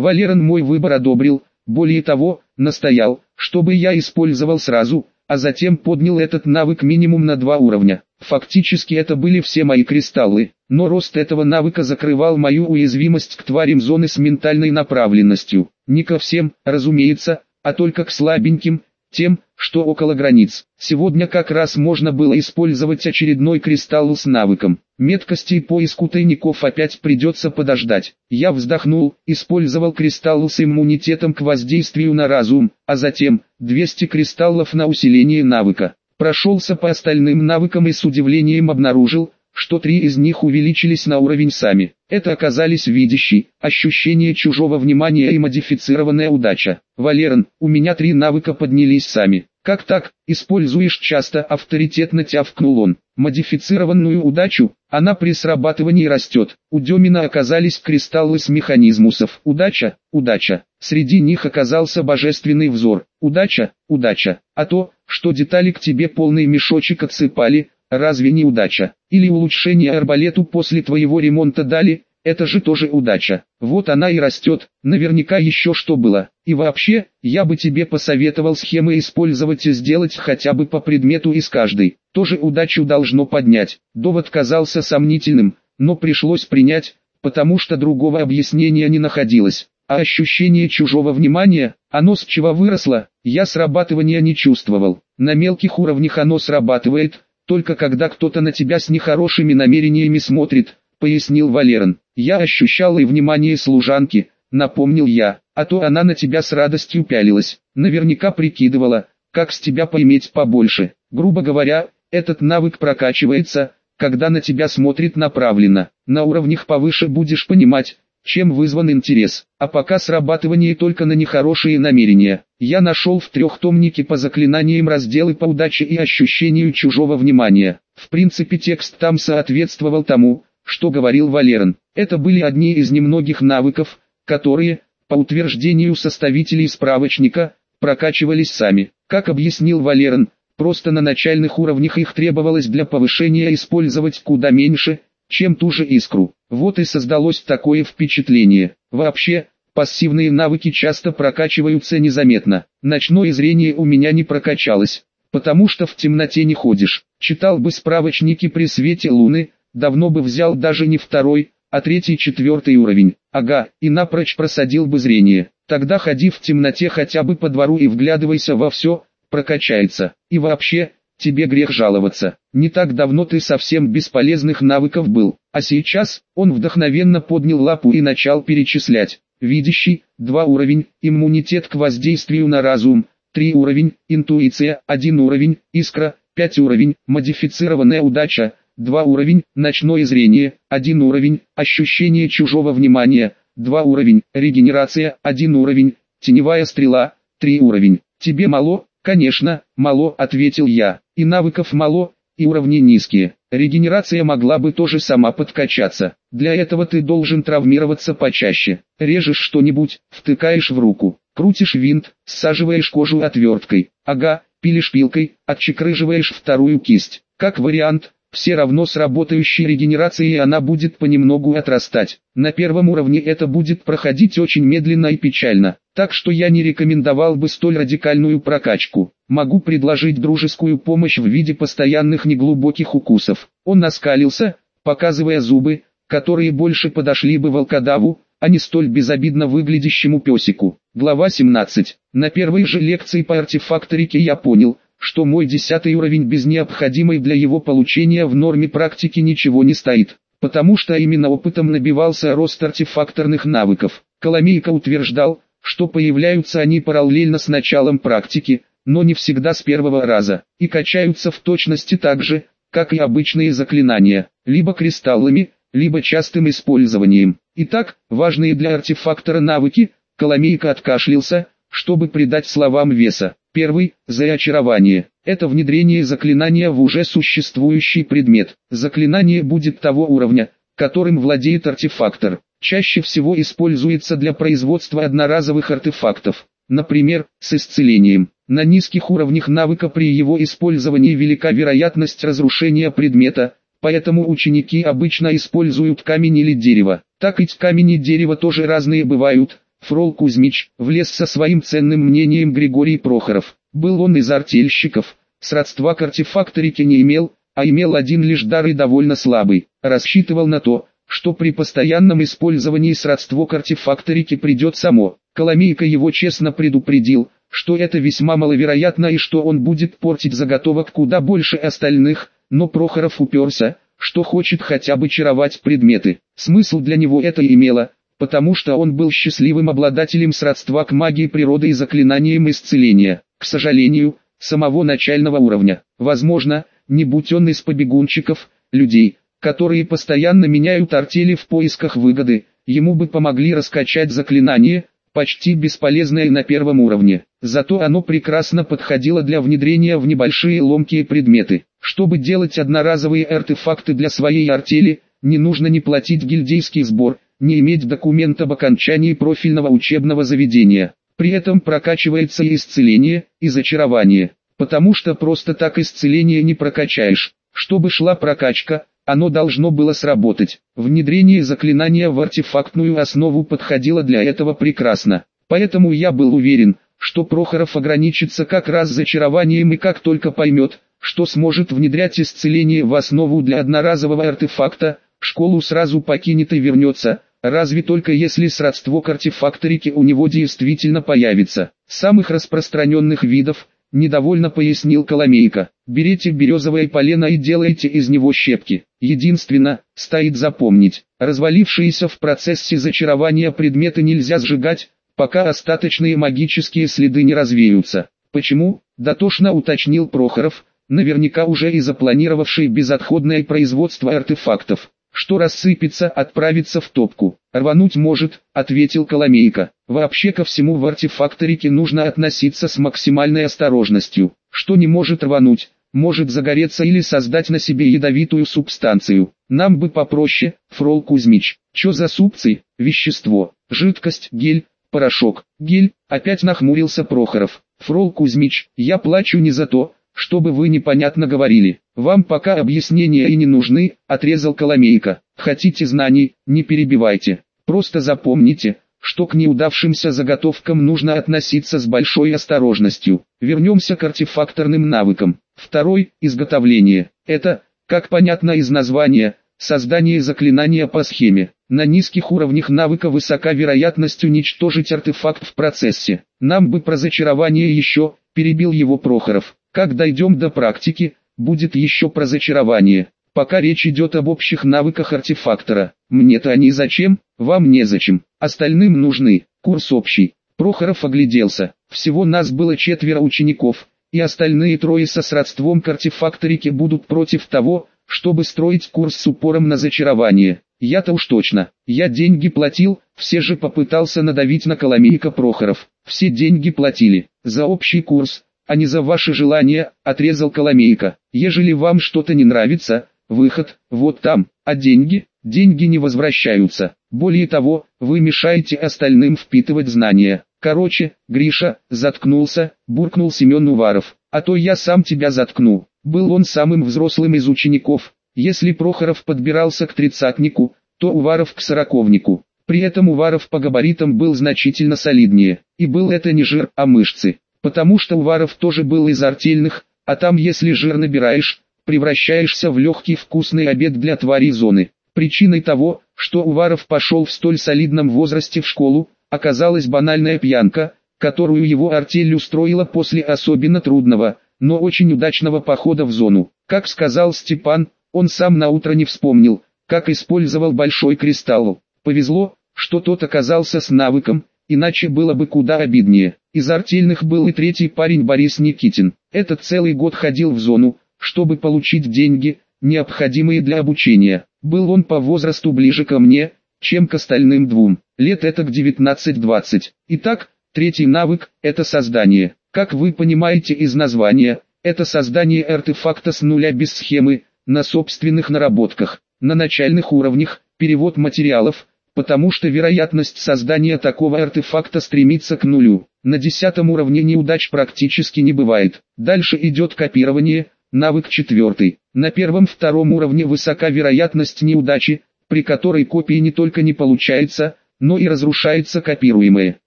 Валерон мой выбор одобрил, более того, настоял, чтобы я использовал сразу, а затем поднял этот навык минимум на два уровня. Фактически это были все мои кристаллы, но рост этого навыка закрывал мою уязвимость к тварям зоны с ментальной направленностью. Не ко всем, разумеется, а только к слабеньким, тем, что около границ. Сегодня как раз можно было использовать очередной кристалл с навыком. Меткости и поиску тайников опять придется подождать. Я вздохнул, использовал кристалл с иммунитетом к воздействию на разум, а затем 200 кристаллов на усиление навыка. Прошелся по остальным навыкам и с удивлением обнаружил, что три из них увеличились на уровень сами. Это оказались видящий, ощущение чужого внимания и модифицированная удача. Валерон, у меня три навыка поднялись сами. Как так, используешь часто, авторитетно тявкнул он. Модифицированную удачу, она при срабатывании растет. У Демина оказались кристаллы с механизмусов. Удача, удача. Среди них оказался божественный взор. Удача, удача. А то, что детали к тебе полный мешочек отсыпали, Разве не удача? Или улучшение арбалету после твоего ремонта дали? Это же тоже удача. Вот она и растет, наверняка еще что было. И вообще, я бы тебе посоветовал схемы использовать и сделать хотя бы по предмету из каждой. Тоже удачу должно поднять. Довод казался сомнительным, но пришлось принять, потому что другого объяснения не находилось. А ощущение чужого внимания, оно с чего выросло, я срабатывания не чувствовал. На мелких уровнях оно срабатывает, только когда кто-то на тебя с нехорошими намерениями смотрит, пояснил Валерон. Я ощущал и внимание служанки, напомнил я, а то она на тебя с радостью пялилась, наверняка прикидывала, как с тебя поиметь побольше. Грубо говоря, этот навык прокачивается, когда на тебя смотрит направленно. На уровнях повыше будешь понимать, чем вызван интерес, а пока срабатывание только на нехорошие намерения. Я нашел в трехтомнике по заклинаниям разделы по удаче и ощущению чужого внимания. В принципе текст там соответствовал тому, что говорил Валерон. Это были одни из немногих навыков, которые, по утверждению составителей справочника, прокачивались сами. Как объяснил Валерон, просто на начальных уровнях их требовалось для повышения использовать куда меньше, чем ту же искру. Вот и создалось такое впечатление. Вообще, пассивные навыки часто прокачиваются незаметно. Ночное зрение у меня не прокачалось, потому что в темноте не ходишь. Читал бы справочники при свете луны, давно бы взял даже не второй, а третий-четвертый уровень. Ага, и напрочь просадил бы зрение. Тогда ходи в темноте хотя бы по двору и вглядывайся во все, прокачается. И вообще, тебе грех жаловаться. Не так давно ты совсем бесполезных навыков был, а сейчас, он вдохновенно поднял лапу и начал перечислять. Видящий, 2 уровень, иммунитет к воздействию на разум, 3 уровень, интуиция, 1 уровень, искра, 5 уровень, модифицированная удача, 2 уровень, ночное зрение, 1 уровень, ощущение чужого внимания, 2 уровень, регенерация, 1 уровень, теневая стрела, 3 уровень. Тебе мало, Конечно, мало, ответил я. И навыков мало, и уровни низкие. Регенерация могла бы тоже сама подкачаться. Для этого ты должен травмироваться почаще. Режешь что-нибудь, втыкаешь в руку, крутишь винт, саживаешь кожу отверткой. Ага, пилишь пилкой, отчекрыживаешь вторую кисть. Как вариант, все равно с работающей регенерацией она будет понемногу отрастать. На первом уровне это будет проходить очень медленно и печально, так что я не рекомендовал бы столь радикальную прокачку. Могу предложить дружескую помощь в виде постоянных неглубоких укусов. Он наскалился, показывая зубы, которые больше подошли бы волкодаву, а не столь безобидно выглядящему песику. Глава 17. На первой же лекции по артефакторике я понял, что мой десятый уровень без необходимой для его получения в норме практики ничего не стоит, потому что именно опытом набивался рост артефакторных навыков. Коломейко утверждал, что появляются они параллельно с началом практики, но не всегда с первого раза, и качаются в точности так же, как и обычные заклинания, либо кристаллами, либо частым использованием. Итак, важные для артефактора навыки, Коломейко откашлялся, чтобы придать словам веса. Первый – за очарование. Это внедрение заклинания в уже существующий предмет. Заклинание будет того уровня, которым владеет артефактор. Чаще всего используется для производства одноразовых артефактов, например, с исцелением. На низких уровнях навыка при его использовании велика вероятность разрушения предмета, поэтому ученики обычно используют камень или дерево. Так ведь камень и дерево тоже разные бывают, Фрол Кузьмич, влез со своим ценным мнением Григорий Прохоров. Был он из артельщиков, сродства к артефакторике не имел, а имел один лишь дар и довольно слабый. Рассчитывал на то, что при постоянном использовании сродство к артефакторике придет само. Коломейка его честно предупредил, что это весьма маловероятно и что он будет портить заготовок куда больше остальных, но Прохоров уперся, что хочет хотя бы чаровать предметы. Смысл для него это имело, потому что он был счастливым обладателем сродства к магии природы и заклинаниям исцеления. К сожалению, самого начального уровня. Возможно, не будь он из побегунчиков, людей, которые постоянно меняют артели в поисках выгоды, ему бы помогли раскачать заклинание, почти бесполезное на первом уровне. Зато оно прекрасно подходило для внедрения в небольшие ломкие предметы. Чтобы делать одноразовые артефакты для своей артели, не нужно не платить гильдейский сбор, не иметь документ об окончании профильного учебного заведения. При этом прокачивается и исцеление, и зачарование, потому что просто так исцеление не прокачаешь. Чтобы шла прокачка, оно должно было сработать. Внедрение заклинания в артефактную основу подходило для этого прекрасно. Поэтому я был уверен, что Прохоров ограничится как раз зачарованием и как только поймет, что сможет внедрять исцеление в основу для одноразового артефакта, школу сразу покинет и вернется, разве только если сродство к артефакторике у него действительно появится. Самых распространенных видов – Недовольно пояснил Коломейко. Берите березовое полено и делайте из него щепки. Единственно, стоит запомнить, развалившиеся в процессе зачарования предметы нельзя сжигать, пока остаточные магические следы не развеются. Почему? Дотошно уточнил Прохоров, наверняка уже и запланировавший безотходное производство артефактов что рассыпется, отправится в топку. Рвануть может, ответил Коломейко. Вообще ко всему в артефакторике нужно относиться с максимальной осторожностью. Что не может рвануть, может загореться или создать на себе ядовитую субстанцию. Нам бы попроще, Фрол Кузьмич. Чё за субцы? Вещество, жидкость, гель, порошок, гель, опять нахмурился Прохоров. Фрол Кузьмич, я плачу не за то, чтобы вы непонятно говорили. Вам пока объяснения и не нужны, отрезал Коломейко. Хотите знаний, не перебивайте. Просто запомните, что к неудавшимся заготовкам нужно относиться с большой осторожностью. Вернемся к артефакторным навыкам. Второй – изготовление. Это, как понятно из названия, создание заклинания по схеме. На низких уровнях навыка высока вероятность уничтожить артефакт в процессе. Нам бы про зачарование еще, перебил его Прохоров. Как дойдем до практики, будет еще про зачарование. Пока речь идет об общих навыках артефактора. Мне-то они зачем, вам незачем. Остальным нужны. Курс общий. Прохоров огляделся. Всего нас было четверо учеников, и остальные трое со сродством к артефакторике будут против того, чтобы строить курс с упором на зачарование. Я-то уж точно. Я деньги платил, все же попытался надавить на Коломейка Прохоров. Все деньги платили. За общий курс, а не за ваши желания, отрезал Коломейка. Ежели вам что-то не нравится, выход, вот там, а деньги, деньги не возвращаются. Более того, вы мешаете остальным впитывать знания. Короче, Гриша, заткнулся, буркнул Семен Уваров. А то я сам тебя заткну. Был он самым взрослым из учеников. Если Прохоров подбирался к тридцатнику, то Уваров к сороковнику. При этом Уваров по габаритам был значительно солиднее. И был это не жир, а мышцы потому что Уваров тоже был из артельных, а там если жир набираешь, превращаешься в легкий вкусный обед для тварей зоны. Причиной того, что Уваров пошел в столь солидном возрасте в школу, оказалась банальная пьянка, которую его артель устроила после особенно трудного, но очень удачного похода в зону. Как сказал Степан, он сам на утро не вспомнил, как использовал большой кристалл. Повезло, что тот оказался с навыком, иначе было бы куда обиднее. Из артельных был и третий парень Борис Никитин. Этот целый год ходил в зону, чтобы получить деньги, необходимые для обучения. Был он по возрасту ближе ко мне, чем к остальным двум. Лет это к 19-20. Итак, третий навык – это создание. Как вы понимаете из названия, это создание артефакта с нуля без схемы, на собственных наработках. На начальных уровнях, перевод материалов, потому что вероятность создания такого артефакта стремится к нулю. На десятом уровне неудач практически не бывает. Дальше идет копирование, навык четвертый. На первом-втором уровне высока вероятность неудачи, при которой копии не только не получается, но и разрушается копируемое.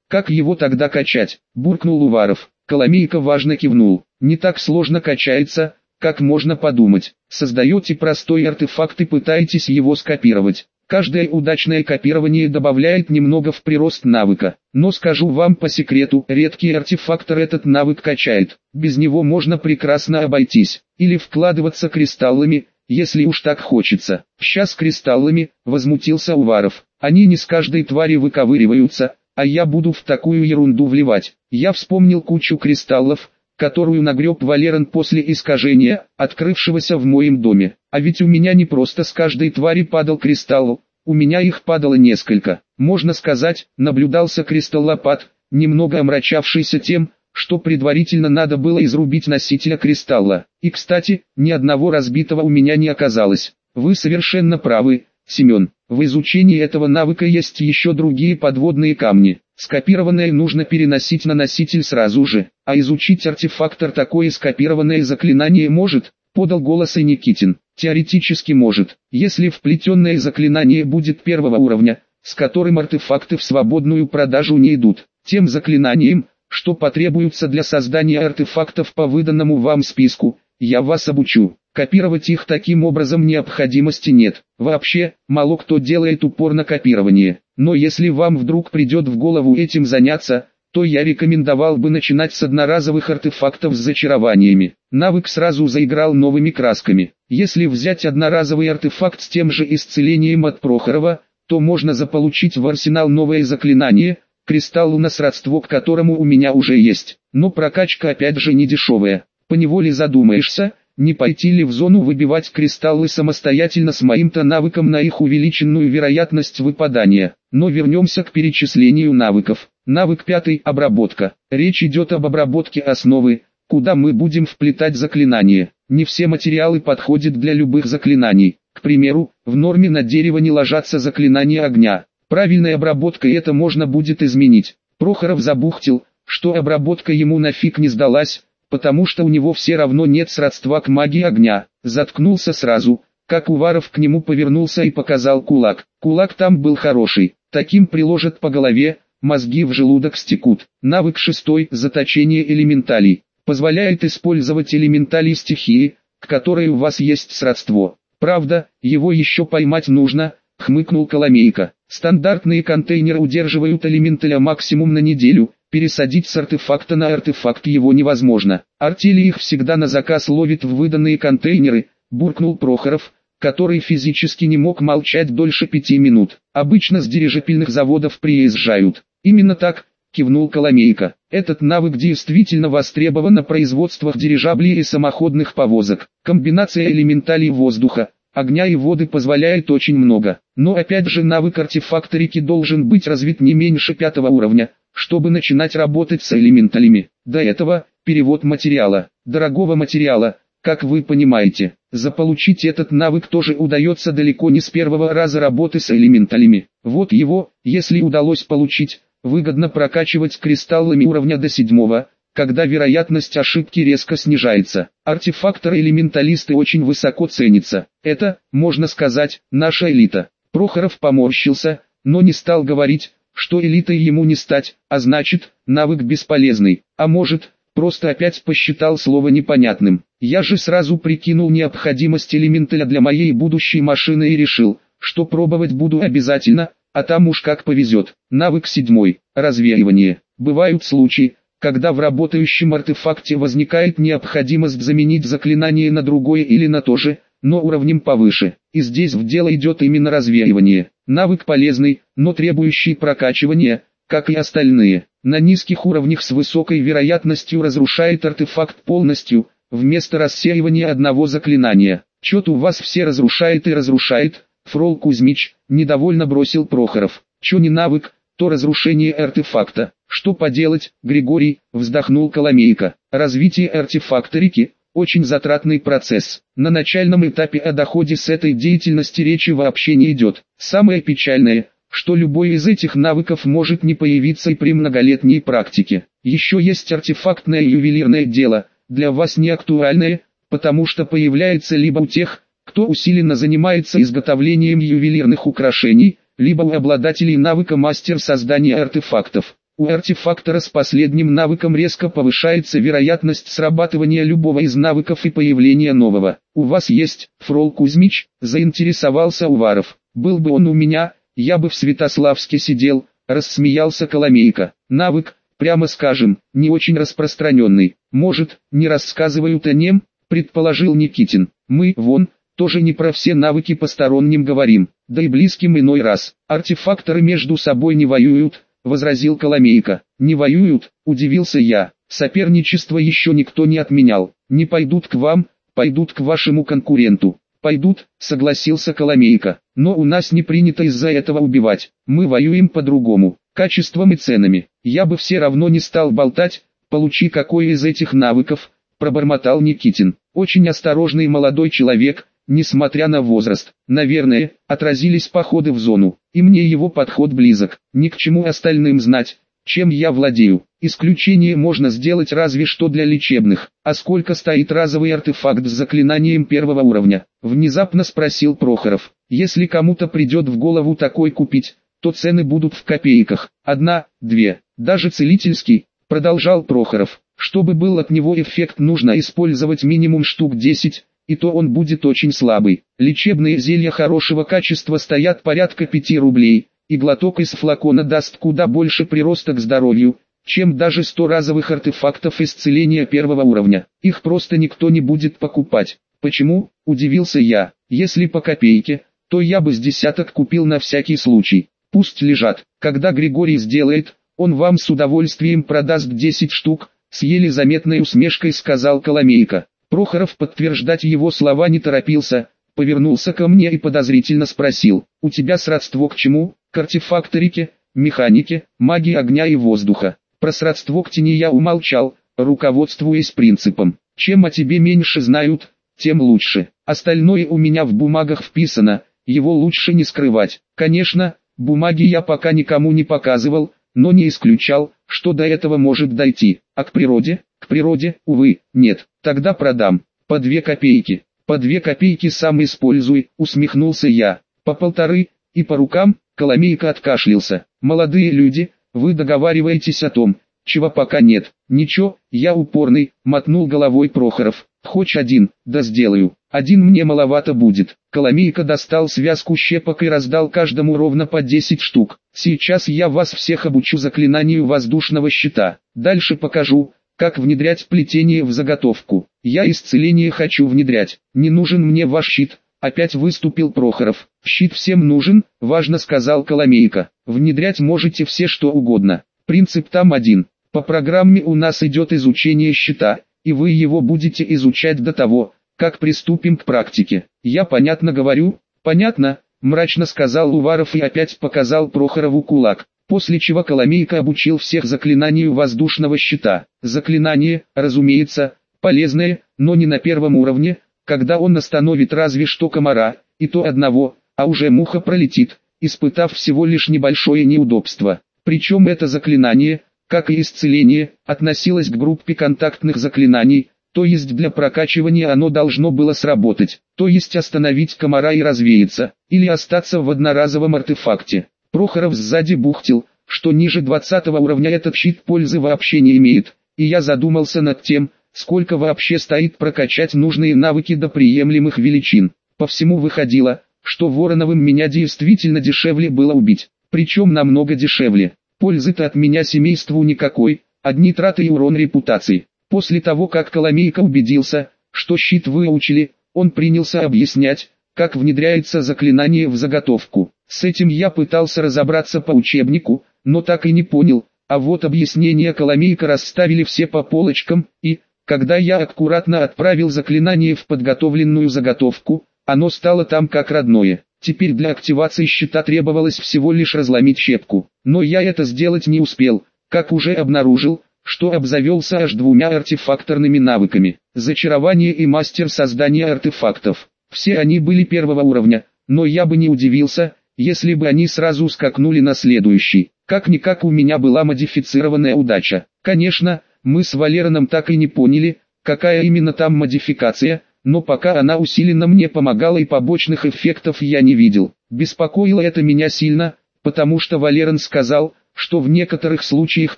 Как его тогда качать? Буркнул Уваров. Коломейка важно кивнул. Не так сложно качается, как можно подумать. Создаете простой артефакт и пытаетесь его скопировать. Каждое удачное копирование добавляет немного в прирост навыка. Но скажу вам по секрету, редкий артефактор этот навык качает. Без него можно прекрасно обойтись. Или вкладываться кристаллами, если уж так хочется. Сейчас кристаллами, возмутился Уваров. Они не с каждой твари выковыриваются, а я буду в такую ерунду вливать. Я вспомнил кучу кристаллов, которую нагреб Валерон после искажения, открывшегося в моем доме. А ведь у меня не просто с каждой твари падал кристалл, у меня их падало несколько. Можно сказать, наблюдался кристаллопад, немного омрачавшийся тем, что предварительно надо было изрубить носителя кристалла. И кстати, ни одного разбитого у меня не оказалось. Вы совершенно правы, Семен. В изучении этого навыка есть еще другие подводные камни. Скопированное нужно переносить на носитель сразу же, а изучить артефактор такое скопированное заклинание может, подал голос и Никитин. Теоретически может, если вплетенное заклинание будет первого уровня, с которым артефакты в свободную продажу не идут, тем заклинанием, что потребуется для создания артефактов по выданному вам списку, я вас обучу. Копировать их таким образом необходимости нет. Вообще, мало кто делает упор на копирование. Но если вам вдруг придет в голову этим заняться, то я рекомендовал бы начинать с одноразовых артефактов с зачарованиями. Навык сразу заиграл новыми красками. Если взять одноразовый артефакт с тем же исцелением от Прохорова, то можно заполучить в арсенал новое заклинание, кристалл на сродство к которому у меня уже есть. Но прокачка опять же не дешевая. Поневоле задумаешься, не пойти ли в зону выбивать кристаллы самостоятельно с моим-то навыком на их увеличенную вероятность выпадания. Но вернемся к перечислению навыков. Навык пятый – обработка. Речь идет об обработке основы, куда мы будем вплетать заклинания. Не все материалы подходят для любых заклинаний. К примеру, в норме на дерево не ложатся заклинания огня. Правильной обработкой это можно будет изменить. Прохоров забухтил, что обработка ему нафиг не сдалась, потому что у него все равно нет сродства к магии огня. Заткнулся сразу, как Уваров к нему повернулся и показал кулак. Кулак там был хороший, таким приложат по голове, мозги в желудок стекут. Навык шестой «Заточение элементалей» позволяет использовать элементали стихии, к которой у вас есть сродство. Правда, его еще поймать нужно, хмыкнул Коломейка. Стандартные контейнеры удерживают элементаля максимум на неделю, Пересадить с артефакта на артефакт его невозможно. Артели их всегда на заказ ловит в выданные контейнеры, буркнул Прохоров, который физически не мог молчать дольше пяти минут. Обычно с дирижепильных заводов приезжают. Именно так, кивнул Коломейка. Этот навык действительно востребован на производствах дирижаблей и самоходных повозок. Комбинация элементалей воздуха, огня и воды позволяет очень много. Но опять же навык артефакторики должен быть развит не меньше пятого уровня, чтобы начинать работать с элементалями. До этого, перевод материала, дорогого материала, как вы понимаете, заполучить этот навык тоже удается далеко не с первого раза работы с элементалями. Вот его, если удалось получить, выгодно прокачивать кристаллами уровня до седьмого, когда вероятность ошибки резко снижается. Артефакторы-элементалисты очень высоко ценятся. Это, можно сказать, наша элита. Прохоров поморщился, но не стал говорить, что элитой ему не стать, а значит, навык бесполезный, а может, просто опять посчитал слово непонятным. Я же сразу прикинул необходимость элементаля для моей будущей машины и решил, что пробовать буду обязательно, а там уж как повезет. Навык седьмой. Развеивание. Бывают случаи, когда в работающем артефакте возникает необходимость заменить заклинание на другое или на то же, но уровнем повыше. И здесь в дело идет именно развеивание. Навык полезный, но требующий прокачивания, как и остальные. На низких уровнях с высокой вероятностью разрушает артефакт полностью, вместо рассеивания одного заклинания. Чё-то у вас все разрушает и разрушает, Фрол Кузьмич, недовольно бросил Прохоров. Чё не навык, то разрушение артефакта. Что поделать, Григорий, вздохнул Коломейка. Развитие артефакторики, очень затратный процесс. На начальном этапе о доходе с этой деятельности речи вообще не идет. Самое печальное, что любой из этих навыков может не появиться и при многолетней практике. Еще есть артефактное ювелирное дело, для вас не актуальное, потому что появляется либо у тех, кто усиленно занимается изготовлением ювелирных украшений, либо у обладателей навыка мастер создания артефактов. У артефактора с последним навыком резко повышается вероятность срабатывания любого из навыков и появления нового. «У вас есть, Фрол Кузьмич?» – заинтересовался Уваров. «Был бы он у меня, я бы в Святославске сидел», – рассмеялся Коломейка. «Навык, прямо скажем, не очень распространенный. Может, не рассказывают о нем?» – предположил Никитин. «Мы, вон, тоже не про все навыки посторонним говорим, да и близким иной раз. Артефакторы между собой не воюют, возразил Коломейка. Не воюют, удивился я. Соперничество еще никто не отменял. Не пойдут к вам, пойдут к вашему конкуренту. Пойдут, согласился Коломейка. Но у нас не принято из-за этого убивать. Мы воюем по-другому, качеством и ценами. Я бы все равно не стал болтать, получи какой из этих навыков, пробормотал Никитин. Очень осторожный молодой человек, несмотря на возраст, наверное, отразились походы в зону, и мне его подход близок, ни к чему остальным знать, чем я владею. Исключение можно сделать разве что для лечебных. А сколько стоит разовый артефакт с заклинанием первого уровня? Внезапно спросил Прохоров. Если кому-то придет в голову такой купить, то цены будут в копейках. Одна, две, даже целительский, продолжал Прохоров. Чтобы был от него эффект нужно использовать минимум штук 10, и то он будет очень слабый. Лечебные зелья хорошего качества стоят порядка 5 рублей, и глоток из флакона даст куда больше прироста к здоровью, чем даже 100 разовых артефактов исцеления первого уровня. Их просто никто не будет покупать. Почему? Удивился я. Если по копейке, то я бы с десяток купил на всякий случай. Пусть лежат. Когда Григорий сделает, он вам с удовольствием продаст 10 штук, с еле заметной усмешкой сказал Коломейка. Прохоров подтверждать его слова не торопился, повернулся ко мне и подозрительно спросил, «У тебя сродство к чему? К артефакторике, механике, магии огня и воздуха?» Про сродство к тени я умолчал, руководствуясь принципом, чем о тебе меньше знают, тем лучше. Остальное у меня в бумагах вписано, его лучше не скрывать. Конечно, бумаги я пока никому не показывал, но не исключал, что до этого может дойти. А к природе, к природе, увы, нет. Тогда продам. По две копейки. По две копейки сам используй, усмехнулся я. По полторы, и по рукам, Коломейка откашлялся. Молодые люди, вы договариваетесь о том, чего пока нет. Ничего, я упорный, мотнул головой Прохоров. Хочешь один, да сделаю. Один мне маловато будет. Коломейка достал связку щепок и раздал каждому ровно по 10 штук. Сейчас я вас всех обучу заклинанию воздушного щита. Дальше покажу, как внедрять плетение в заготовку? Я исцеление хочу внедрять. Не нужен мне ваш щит. Опять выступил Прохоров. Щит всем нужен, важно сказал Коломейка. Внедрять можете все что угодно. Принцип там один. По программе у нас идет изучение щита, и вы его будете изучать до того, как приступим к практике. Я понятно говорю? Понятно, мрачно сказал Уваров и опять показал Прохорову кулак после чего Коломейка обучил всех заклинанию воздушного щита. Заклинание, разумеется, полезное, но не на первом уровне, когда он остановит разве что комара, и то одного, а уже муха пролетит, испытав всего лишь небольшое неудобство. Причем это заклинание, как и исцеление, относилось к группе контактных заклинаний, то есть для прокачивания оно должно было сработать, то есть остановить комара и развеяться, или остаться в одноразовом артефакте. Прохоров сзади бухтил, что ниже 20 уровня этот щит пользы вообще не имеет, и я задумался над тем, сколько вообще стоит прокачать нужные навыки до приемлемых величин. По всему выходило, что Вороновым меня действительно дешевле было убить, причем намного дешевле. Пользы-то от меня семейству никакой, одни траты и урон репутации. После того как Коломейка убедился, что щит выучили, он принялся объяснять, как внедряется заклинание в заготовку. С этим я пытался разобраться по учебнику, но так и не понял, а вот объяснения Коломейка расставили все по полочкам, и, когда я аккуратно отправил заклинание в подготовленную заготовку, оно стало там как родное. Теперь для активации щита требовалось всего лишь разломить щепку, но я это сделать не успел, как уже обнаружил, что обзавелся аж двумя артефакторными навыками, зачарование и мастер создания артефактов. Все они были первого уровня, но я бы не удивился, если бы они сразу скакнули на следующий. Как-никак у меня была модифицированная удача. Конечно, мы с Валероном так и не поняли, какая именно там модификация, но пока она усиленно мне помогала и побочных эффектов я не видел. Беспокоило это меня сильно, потому что Валерон сказал, что в некоторых случаях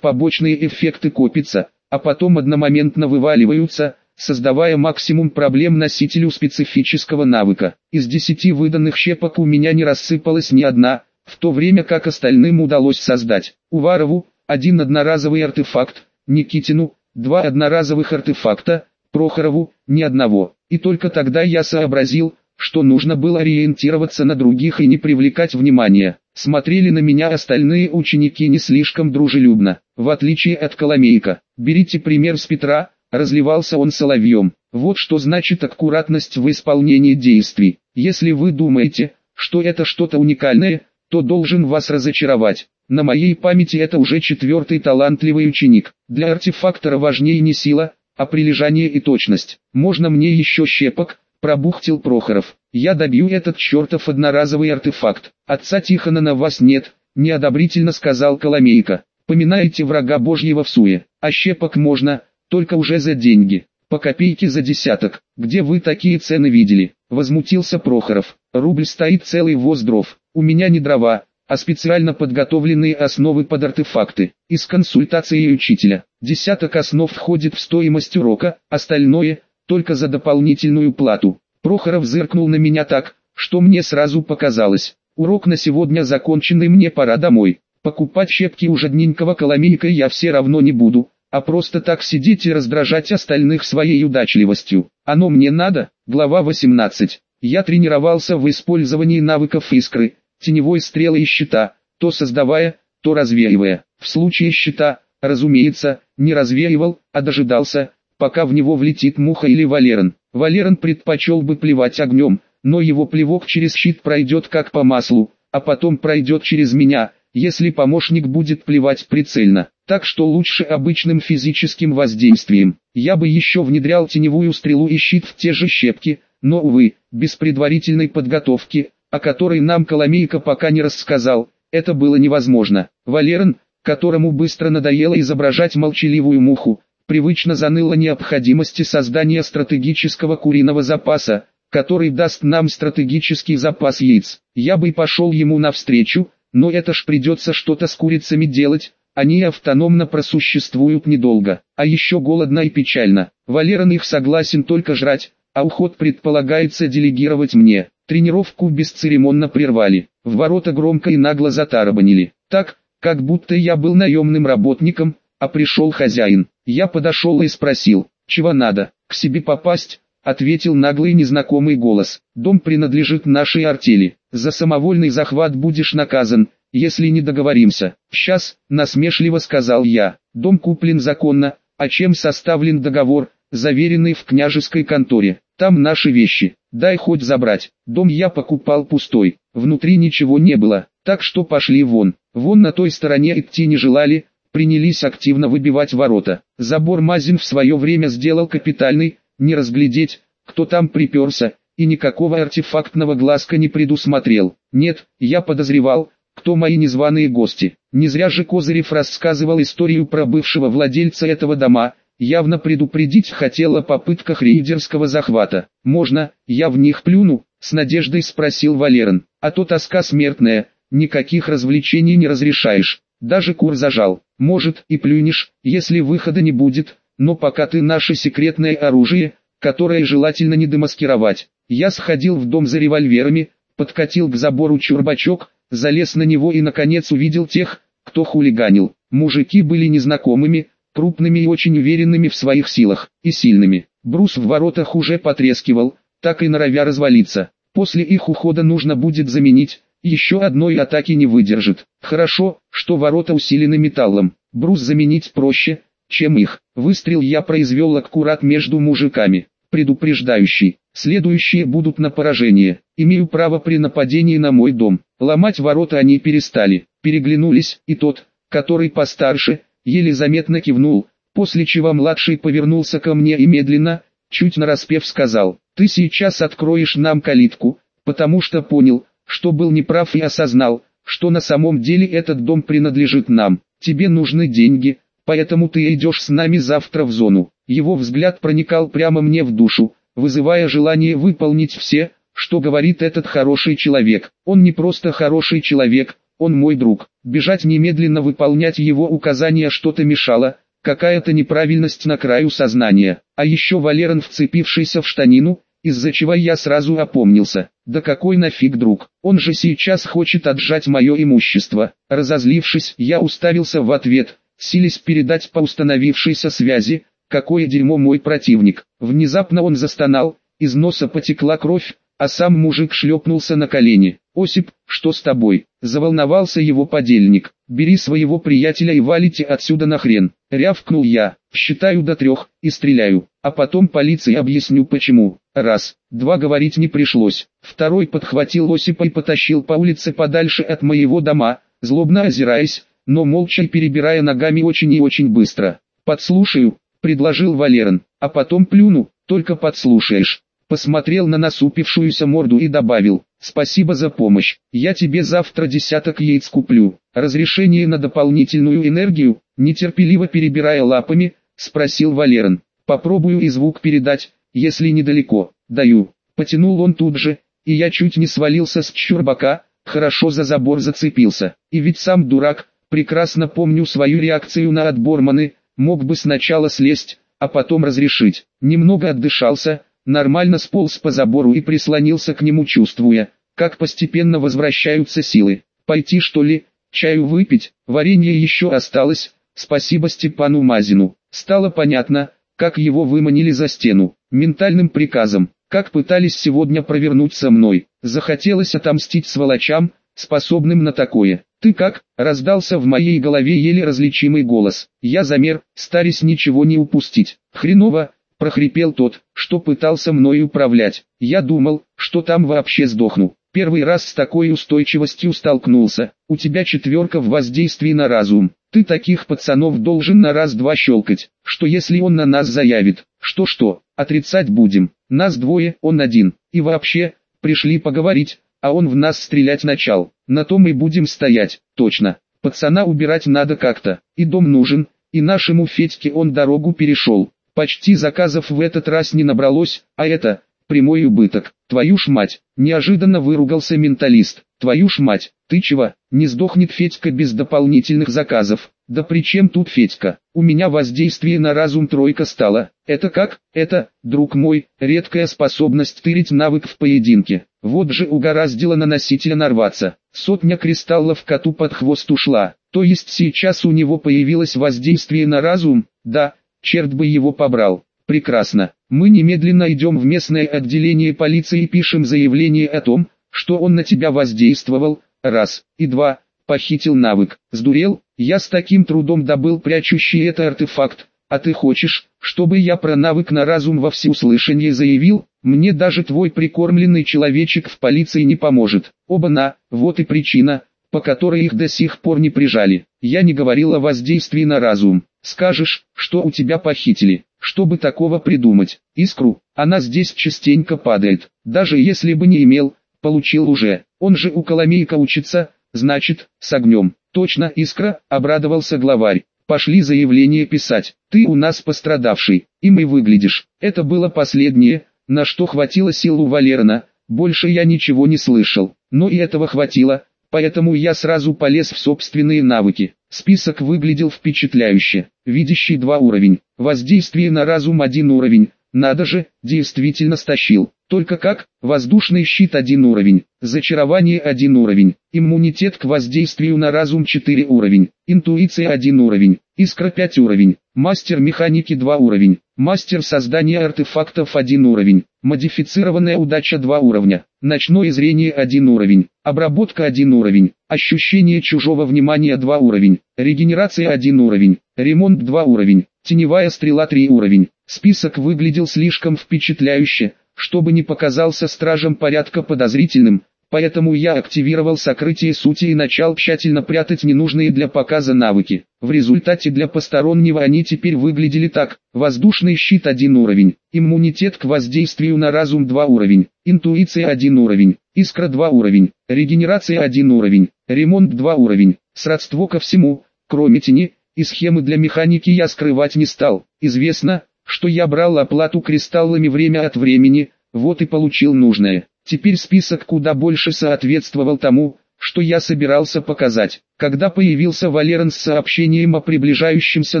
побочные эффекты копятся, а потом одномоментно вываливаются, создавая максимум проблем носителю специфического навыка. Из десяти выданных щепок у меня не рассыпалась ни одна, в то время как остальным удалось создать. Уварову – один одноразовый артефакт, Никитину – два одноразовых артефакта, Прохорову – ни одного. И только тогда я сообразил, что нужно было ориентироваться на других и не привлекать внимания. Смотрели на меня остальные ученики не слишком дружелюбно, в отличие от Коломейка. Берите пример с Петра, разливался он соловьем. Вот что значит аккуратность в исполнении действий. Если вы думаете, что это что-то уникальное, то должен вас разочаровать. На моей памяти это уже четвертый талантливый ученик. Для артефактора важнее не сила, а прилежание и точность. Можно мне еще щепок, пробухтел Прохоров. Я добью этот чертов одноразовый артефакт. Отца Тихона на вас нет, неодобрительно сказал Коломейка. Поминаете врага Божьего в суе, а щепок можно, только уже за деньги. По копейке за десяток. Где вы такие цены видели? Возмутился Прохоров. Рубль стоит целый воз дров. У меня не дрова, а специально подготовленные основы под артефакты. Из консультации учителя. Десяток основ входит в стоимость урока, остальное – только за дополнительную плату. Прохоров зыркнул на меня так, что мне сразу показалось. Урок на сегодня закончен и мне пора домой. Покупать щепки у жадненького коломейка я все равно не буду, а просто так сидеть и раздражать остальных своей удачливостью. Оно мне надо? Глава 18. Я тренировался в использовании навыков искры, теневой стрелы и щита, то создавая, то развеивая. В случае щита, разумеется, не развеивал, а дожидался, пока в него влетит муха или валерон. Валерон предпочел бы плевать огнем, но его плевок через щит пройдет как по маслу, а потом пройдет через меня, если помощник будет плевать прицельно. Так что лучше обычным физическим воздействием. Я бы еще внедрял теневую стрелу и щит в те же щепки, но увы, без предварительной подготовки, о которой нам Коломейка пока не рассказал, это было невозможно. Валерон, которому быстро надоело изображать молчаливую муху, привычно заныла необходимости создания стратегического куриного запаса, который даст нам стратегический запас яиц. Я бы пошел ему навстречу, но это ж придется что-то с курицами делать, они автономно просуществуют недолго, а еще голодно и печально. Валерон их согласен только жрать, а уход предполагается делегировать мне. Тренировку бесцеремонно прервали, в ворота громко и нагло затарабанили. Так, как будто я был наемным работником, а пришел хозяин. Я подошел и спросил, чего надо, к себе попасть, ответил наглый незнакомый голос. Дом принадлежит нашей артели, за самовольный захват будешь наказан, если не договоримся. Сейчас, насмешливо сказал я, дом куплен законно, а чем составлен договор, заверенный в княжеской конторе. Там наши вещи, дай хоть забрать. Дом я покупал пустой, внутри ничего не было, так что пошли вон. Вон на той стороне идти не желали, принялись активно выбивать ворота. Забор Мазин в свое время сделал капитальный, не разглядеть, кто там приперся, и никакого артефактного глазка не предусмотрел. Нет, я подозревал, кто мои незваные гости. Не зря же Козырев рассказывал историю про бывшего владельца этого дома, явно предупредить хотел о попытках рейдерского захвата. «Можно, я в них плюну?» — с надеждой спросил Валерон. «А то тоска смертная, никаких развлечений не разрешаешь, даже кур зажал. Может и плюнешь, если выхода не будет, но пока ты наше секретное оружие, которое желательно не демаскировать». Я сходил в дом за револьверами, подкатил к забору чурбачок, залез на него и наконец увидел тех, кто хулиганил. Мужики были незнакомыми, крупными и очень уверенными в своих силах, и сильными. Брус в воротах уже потрескивал, так и норовя развалиться. После их ухода нужно будет заменить, еще одной атаки не выдержит. Хорошо, что ворота усилены металлом. Брус заменить проще, чем их. Выстрел я произвел аккурат между мужиками. Предупреждающий. Следующие будут на поражение. Имею право при нападении на мой дом. Ломать ворота они перестали. Переглянулись, и тот, который постарше, еле заметно кивнул, после чего младший повернулся ко мне и медленно, чуть нараспев сказал, «Ты сейчас откроешь нам калитку, потому что понял, что был неправ и осознал, что на самом деле этот дом принадлежит нам, тебе нужны деньги, поэтому ты идешь с нами завтра в зону». Его взгляд проникал прямо мне в душу, вызывая желание выполнить все, что говорит этот хороший человек. Он не просто хороший человек, он мой друг. Бежать немедленно выполнять его указания что-то мешало, какая-то неправильность на краю сознания. А еще Валерон вцепившийся в штанину, из-за чего я сразу опомнился. Да какой нафиг друг, он же сейчас хочет отжать мое имущество. Разозлившись, я уставился в ответ, сились передать по установившейся связи, какое дерьмо мой противник. Внезапно он застонал, из носа потекла кровь, а сам мужик шлепнулся на колени. «Осип, что с тобой?» Заволновался его подельник. «Бери своего приятеля и валите отсюда нахрен!» Рявкнул я, считаю до трех, и стреляю, а потом полиции объясню почему. Раз, два говорить не пришлось. Второй подхватил Осипа и потащил по улице подальше от моего дома, злобно озираясь, но молча и перебирая ногами очень и очень быстро. «Подслушаю», — предложил Валерон, — «а потом плюну, только подслушаешь». Посмотрел на насупившуюся морду и добавил, «Спасибо за помощь, я тебе завтра десяток яиц куплю». Разрешение на дополнительную энергию, нетерпеливо перебирая лапами, спросил Валерон. «Попробую и звук передать, если недалеко, даю». Потянул он тут же, и я чуть не свалился с чурбака, хорошо за забор зацепился. И ведь сам дурак, прекрасно помню свою реакцию на отборманы, мог бы сначала слезть, а потом разрешить. Немного отдышался, нормально сполз по забору и прислонился к нему чувствуя, как постепенно возвращаются силы. Пойти что ли, чаю выпить, варенье еще осталось, спасибо Степану Мазину. Стало понятно, как его выманили за стену, ментальным приказом, как пытались сегодня провернуть со мной. Захотелось отомстить сволочам, способным на такое. «Ты как?» – раздался в моей голове еле различимый голос. Я замер, старясь ничего не упустить. «Хреново, — прохрипел тот, что пытался мной управлять. Я думал, что там вообще сдохну. Первый раз с такой устойчивостью столкнулся. У тебя четверка в воздействии на разум. Ты таких пацанов должен на раз-два щелкать. Что если он на нас заявит? Что-что, отрицать будем. Нас двое, он один. И вообще, пришли поговорить, а он в нас стрелять начал. На том и будем стоять, точно. Пацана убирать надо как-то. И дом нужен, и нашему Федьке он дорогу перешел. Почти заказов в этот раз не набралось, а это, прямой убыток. Твою ж мать, неожиданно выругался менталист. Твою ж мать, ты чего, не сдохнет Федька без дополнительных заказов. Да при чем тут Федька? У меня воздействие на разум тройка стало. Это как? Это, друг мой, редкая способность тырить навык в поединке. Вот же угораздило на носителя нарваться. Сотня кристаллов коту под хвост ушла. То есть сейчас у него появилось воздействие на разум? Да, черт бы его побрал. Прекрасно. Мы немедленно идем в местное отделение полиции и пишем заявление о том, что он на тебя воздействовал, раз, и два, похитил навык. Сдурел, я с таким трудом добыл прячущий это артефакт, а ты хочешь, чтобы я про навык на разум во всеуслышание заявил? Мне даже твой прикормленный человечек в полиции не поможет. Оба-на, вот и причина, по которой их до сих пор не прижали. Я не говорил о воздействии на разум. Скажешь, что у тебя похитили. Чтобы такого придумать, искру, она здесь частенько падает. Даже если бы не имел, получил уже. Он же у Коломейка учится, значит, с огнем. Точно искра, обрадовался главарь. Пошли заявление писать. Ты у нас пострадавший, и выглядишь. Это было последнее, на что хватило сил у Валерна. Больше я ничего не слышал. Но и этого хватило, поэтому я сразу полез в собственные навыки. Список выглядел впечатляюще. Видящий 2 уровень, воздействие на разум 1 уровень, надо же, действительно стащил. Только как, воздушный щит 1 уровень, зачарование 1 уровень, иммунитет к воздействию на разум 4 уровень, интуиция 1 уровень, искра 5 уровень, мастер механики 2 уровень, мастер создания артефактов 1 уровень, модифицированная удача 2 уровня, ночное зрение 1 уровень, обработка 1 уровень, ощущение чужого внимания 2 уровень, регенерация 1 уровень, ремонт 2 уровень, теневая стрела 3 уровень. Список выглядел слишком впечатляюще, чтобы не показался стражем порядка подозрительным, поэтому я активировал сокрытие сути и начал тщательно прятать ненужные для показа навыки. В результате для постороннего они теперь выглядели так. Воздушный щит 1 уровень, иммунитет к воздействию на разум 2 уровень, интуиция 1 уровень, искра 2 уровень, регенерация 1 уровень, ремонт 2 уровень, сродство ко всему, кроме тени, и схемы для механики я скрывать не стал. Известно, что я брал оплату кристаллами время от времени, вот и получил нужное. Теперь список куда больше соответствовал тому, что я собирался показать. Когда появился Валерон с сообщением о приближающемся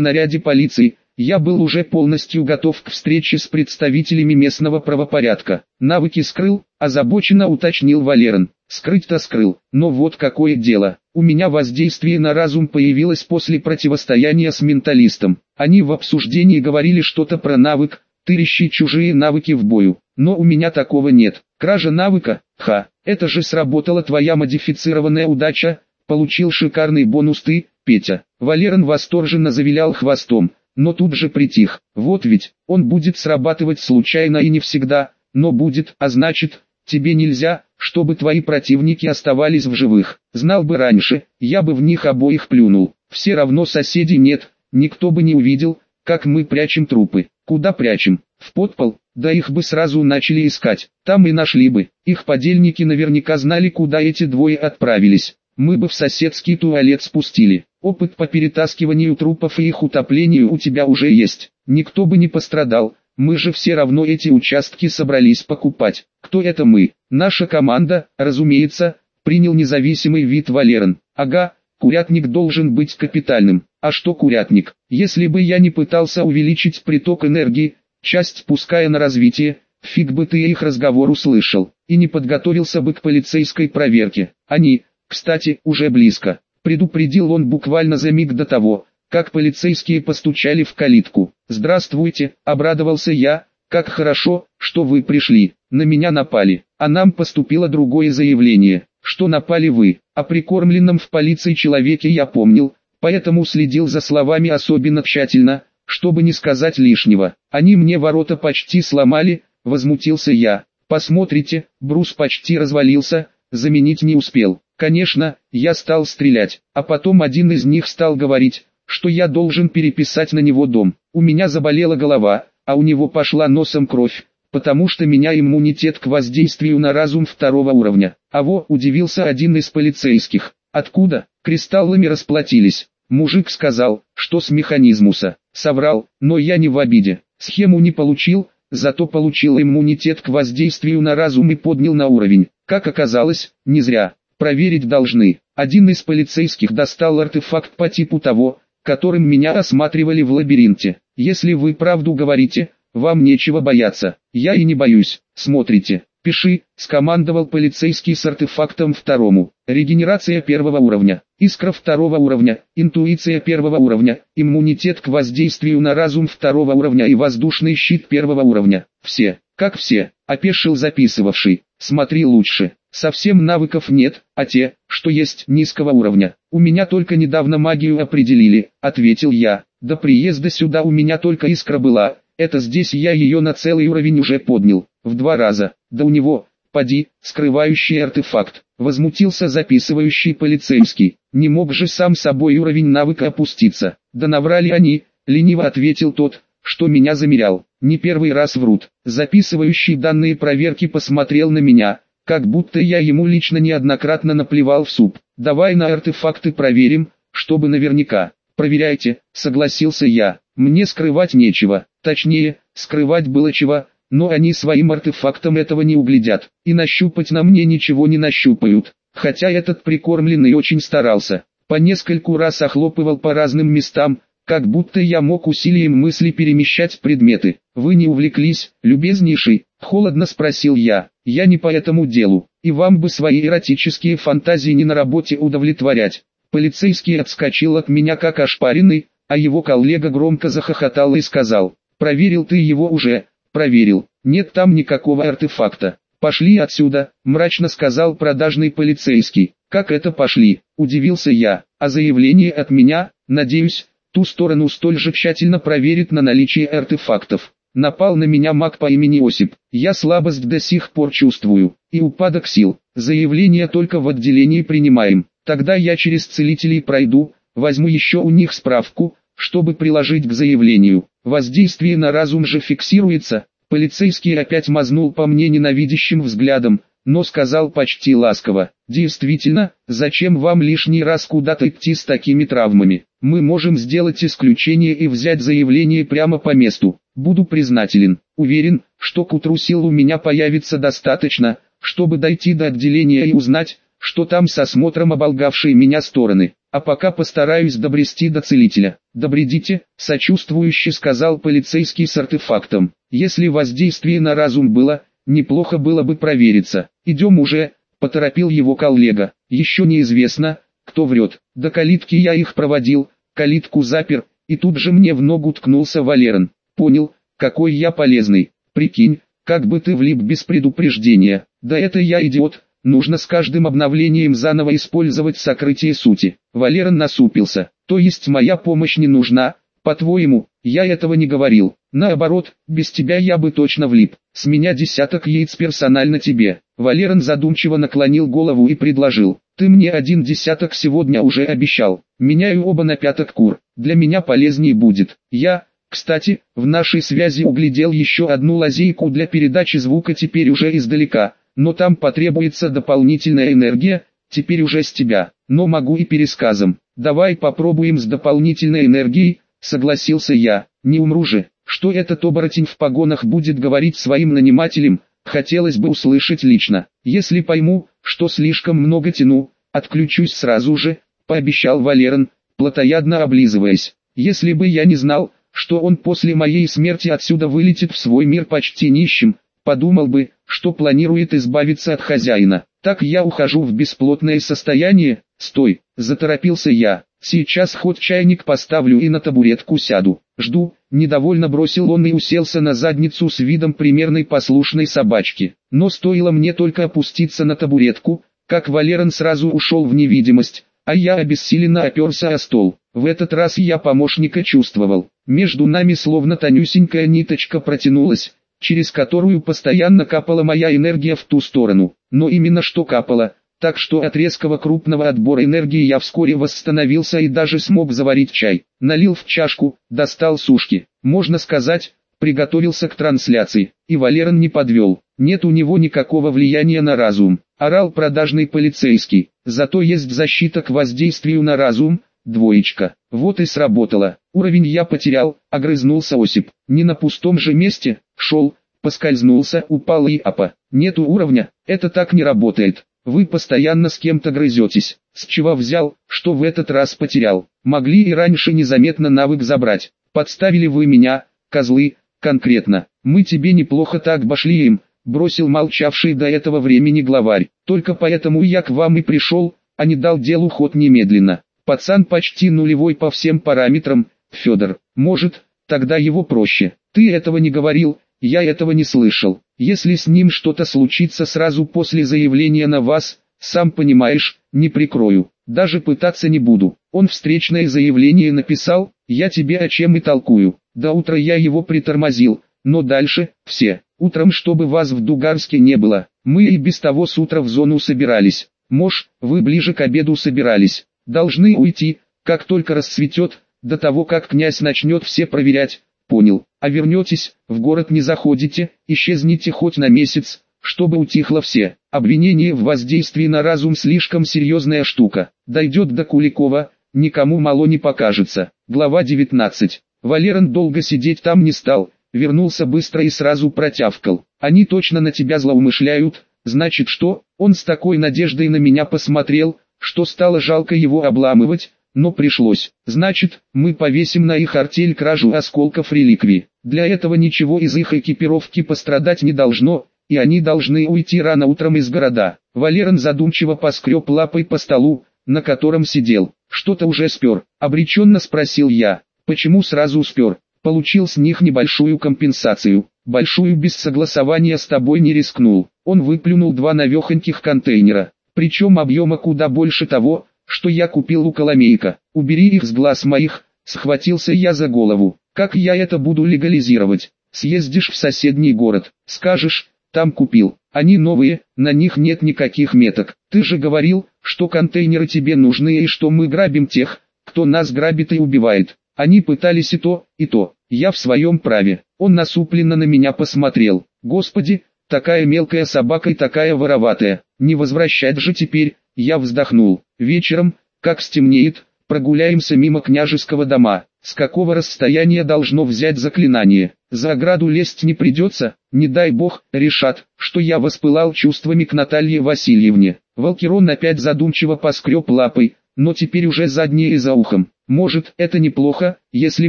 наряде полиции, я был уже полностью готов к встрече с представителями местного правопорядка. Навыки скрыл, озабоченно уточнил Валерон. Скрыть-то скрыл, но вот какое дело. У меня воздействие на разум появилось после противостояния с менталистом. Они в обсуждении говорили что-то про навык, тырящий чужие навыки в бою. Но у меня такого нет. Кража навыка, ха, это же сработала твоя модифицированная удача, получил шикарный бонус ты, Петя. Валерон восторженно завилял хвостом, но тут же притих. Вот ведь, он будет срабатывать случайно и не всегда, но будет, а значит, тебе нельзя, чтобы твои противники оставались в живых. Знал бы раньше, я бы в них обоих плюнул. Все равно соседей нет, никто бы не увидел, как мы прячем трупы. Куда прячем? В подпол? Да их бы сразу начали искать. Там и нашли бы. Их подельники наверняка знали, куда эти двое отправились. Мы бы в соседский туалет спустили. Опыт по перетаскиванию трупов и их утоплению у тебя уже есть. Никто бы не пострадал. Мы же все равно эти участки собрались покупать. Кто это мы? Наша команда, разумеется, принял независимый вид Валерон. Ага, курятник должен быть капитальным. А что курятник? Если бы я не пытался увеличить приток энергии, часть пуская на развитие, фиг бы ты их разговор услышал, и не подготовился бы к полицейской проверке. Они, кстати, уже близко предупредил он буквально за миг до того, как полицейские постучали в калитку. «Здравствуйте», — обрадовался я, «как хорошо, что вы пришли, на меня напали, а нам поступило другое заявление, что напали вы, о прикормленном в полиции человеке я помнил, поэтому следил за словами особенно тщательно, чтобы не сказать лишнего. Они мне ворота почти сломали, возмутился я. Посмотрите, брус почти развалился, заменить не успел. Конечно, я стал стрелять, а потом один из них стал говорить, что я должен переписать на него дом. У меня заболела голова, а у него пошла носом кровь, потому что меня иммунитет к воздействию на разум второго уровня. А во, удивился один из полицейских. Откуда? Кристаллами расплатились. Мужик сказал, что с механизмуса. Соврал, но я не в обиде. Схему не получил, зато получил иммунитет к воздействию на разум и поднял на уровень. Как оказалось, не зря. Проверить должны. Один из полицейских достал артефакт по типу того, которым меня осматривали в лабиринте. Если вы правду говорите, вам нечего бояться. Я и не боюсь. Смотрите. «Пиши», — скомандовал полицейский с артефактом второму. Регенерация первого уровня, искра второго уровня, интуиция первого уровня, иммунитет к воздействию на разум второго уровня и воздушный щит первого уровня. Все, как все, опешил записывавший. Смотри лучше. Совсем навыков нет, а те, что есть низкого уровня. У меня только недавно магию определили, ответил я. До приезда сюда у меня только искра была, это здесь я ее на целый уровень уже поднял, в два раза. Да у него, поди, скрывающий артефакт. Возмутился записывающий полицейский. Не мог же сам собой уровень навыка опуститься. Да наврали они, лениво ответил тот, что меня замерял. Не первый раз врут. Записывающий данные проверки посмотрел на меня, как будто я ему лично неоднократно наплевал в суп. Давай на артефакты проверим, чтобы наверняка. Проверяйте, согласился я. Мне скрывать нечего, точнее, скрывать было чего, но они своим артефактом этого не углядят, и нащупать на мне ничего не нащупают. Хотя этот прикормленный очень старался, по нескольку раз охлопывал по разным местам, как будто я мог усилием мысли перемещать предметы. «Вы не увлеклись, любезнейший?» – холодно спросил я. «Я не по этому делу, и вам бы свои эротические фантазии не на работе удовлетворять». Полицейский отскочил от меня как ошпаренный, а его коллега громко захохотал и сказал, «Проверил ты его уже?» «Проверил, нет там никакого артефакта». «Пошли отсюда», – мрачно сказал продажный полицейский. «Как это пошли?» – удивился я. «А заявление от меня, надеюсь, ту сторону столь же тщательно проверит на наличие артефактов». Напал на меня маг по имени Осип. Я слабость до сих пор чувствую. И упадок сил. Заявление только в отделении принимаем. Тогда я через целителей пройду, Возьму еще у них справку, чтобы приложить к заявлению. Воздействие на разум же фиксируется. Полицейский опять мазнул по мне ненавидящим взглядом, но сказал почти ласково. Действительно, зачем вам лишний раз куда-то идти с такими травмами? Мы можем сделать исключение и взять заявление прямо по месту. Буду признателен. Уверен, что к утру сил у меня появится достаточно, чтобы дойти до отделения и узнать, что там с осмотром оболгавшие меня стороны. А пока постараюсь добрести до целителя. «Добредите», — сочувствующе сказал полицейский с артефактом. «Если воздействие на разум было, неплохо было бы провериться. Идем уже», — поторопил его коллега. «Еще неизвестно, кто врет. До калитки я их проводил, калитку запер, и тут же мне в ногу ткнулся Валерон. Понял, какой я полезный. Прикинь, как бы ты влип без предупреждения. Да это я идиот, нужно с каждым обновлением заново использовать сокрытие сути. Валерон насупился. То есть моя помощь не нужна, по-твоему, я этого не говорил. Наоборот, без тебя я бы точно влип. С меня десяток яиц персонально тебе. Валерон задумчиво наклонил голову и предложил. Ты мне один десяток сегодня уже обещал. Меняю оба на пяток кур. Для меня полезнее будет. Я, кстати, в нашей связи углядел еще одну лазейку для передачи звука теперь уже издалека, но там потребуется дополнительная энергия, теперь уже с тебя, но могу и пересказом. Давай попробуем с дополнительной энергией, согласился я, не умру же. Что этот оборотень в погонах будет говорить своим нанимателям, хотелось бы услышать лично. Если пойму, что слишком много тяну, отключусь сразу же, пообещал Валерон, плотоядно облизываясь. Если бы я не знал, что он после моей смерти отсюда вылетит в свой мир почти нищим, подумал бы, что планирует избавиться от хозяина. Так я ухожу в бесплотное состояние, стой, заторопился я, сейчас хоть чайник поставлю и на табуретку сяду, жду, недовольно бросил он и уселся на задницу с видом примерной послушной собачки. Но стоило мне только опуститься на табуретку, как Валерон сразу ушел в невидимость, а я обессиленно оперся о стол. В этот раз я помощника чувствовал. Между нами словно тонюсенькая ниточка протянулась, через которую постоянно капала моя энергия в ту сторону. Но именно что капала, так что от резкого крупного отбора энергии я вскоре восстановился и даже смог заварить чай. Налил в чашку, достал сушки. Можно сказать, приготовился к трансляции. И Валерон не подвел. Нет у него никакого влияния на разум. Орал продажный полицейский. Зато есть защита к воздействию на разум, Двоечка. Вот и сработало. Уровень я потерял, огрызнулся Осип. Не на пустом же месте, шел, поскользнулся, упал и апа. Нету уровня, это так не работает. Вы постоянно с кем-то грызетесь. С чего взял, что в этот раз потерял? Могли и раньше незаметно навык забрать. Подставили вы меня, козлы, конкретно. Мы тебе неплохо так башлием, бросил молчавший до этого времени главарь. Только поэтому я к вам и пришел, а не дал делу ход немедленно. Пацан почти нулевой по всем параметрам, Федор, может, тогда его проще. Ты этого не говорил, я этого не слышал. Если с ним что-то случится сразу после заявления на вас, сам понимаешь, не прикрою. Даже пытаться не буду. Он встречное заявление написал, я тебе о чем и толкую. До утра я его притормозил, но дальше, все. Утром чтобы вас в Дугарске не было, мы и без того с утра в зону собирались. Мож, вы ближе к обеду собирались. Должны уйти, как только расцветет, до того как князь начнет все проверять, понял. А вернетесь, в город не заходите, исчезните хоть на месяц, чтобы утихло все. Обвинение в воздействии на разум слишком серьезная штука. Дойдет до Куликова, никому мало не покажется. Глава 19. Валерон долго сидеть там не стал, вернулся быстро и сразу протявкал. Они точно на тебя злоумышляют, значит что? Он с такой надеждой на меня посмотрел, что стало жалко его обламывать, но пришлось. Значит, мы повесим на их артель кражу осколков реликвии. Для этого ничего из их экипировки пострадать не должно, и они должны уйти рано утром из города. Валерон задумчиво поскреб лапой по столу, на котором сидел. Что-то уже спер, обреченно спросил я. Почему сразу спер? Получил с них небольшую компенсацию. Большую без согласования с тобой не рискнул. Он выплюнул два навехоньких контейнера причем объема куда больше того, что я купил у Коломейка. Убери их с глаз моих, схватился я за голову. Как я это буду легализировать? Съездишь в соседний город, скажешь, там купил. Они новые, на них нет никаких меток. Ты же говорил, что контейнеры тебе нужны и что мы грабим тех, кто нас грабит и убивает. Они пытались и то, и то. Я в своем праве. Он насупленно на меня посмотрел. Господи, Такая мелкая собака и такая вороватая. Не возвращать же теперь, я вздохнул. Вечером, как стемнеет, прогуляемся мимо княжеского дома. С какого расстояния должно взять заклинание? За ограду лезть не придется, не дай бог, решат, что я воспылал чувствами к Наталье Васильевне. Волкерон опять задумчиво поскреб лапой, но теперь уже заднее и за ухом. Может, это неплохо, если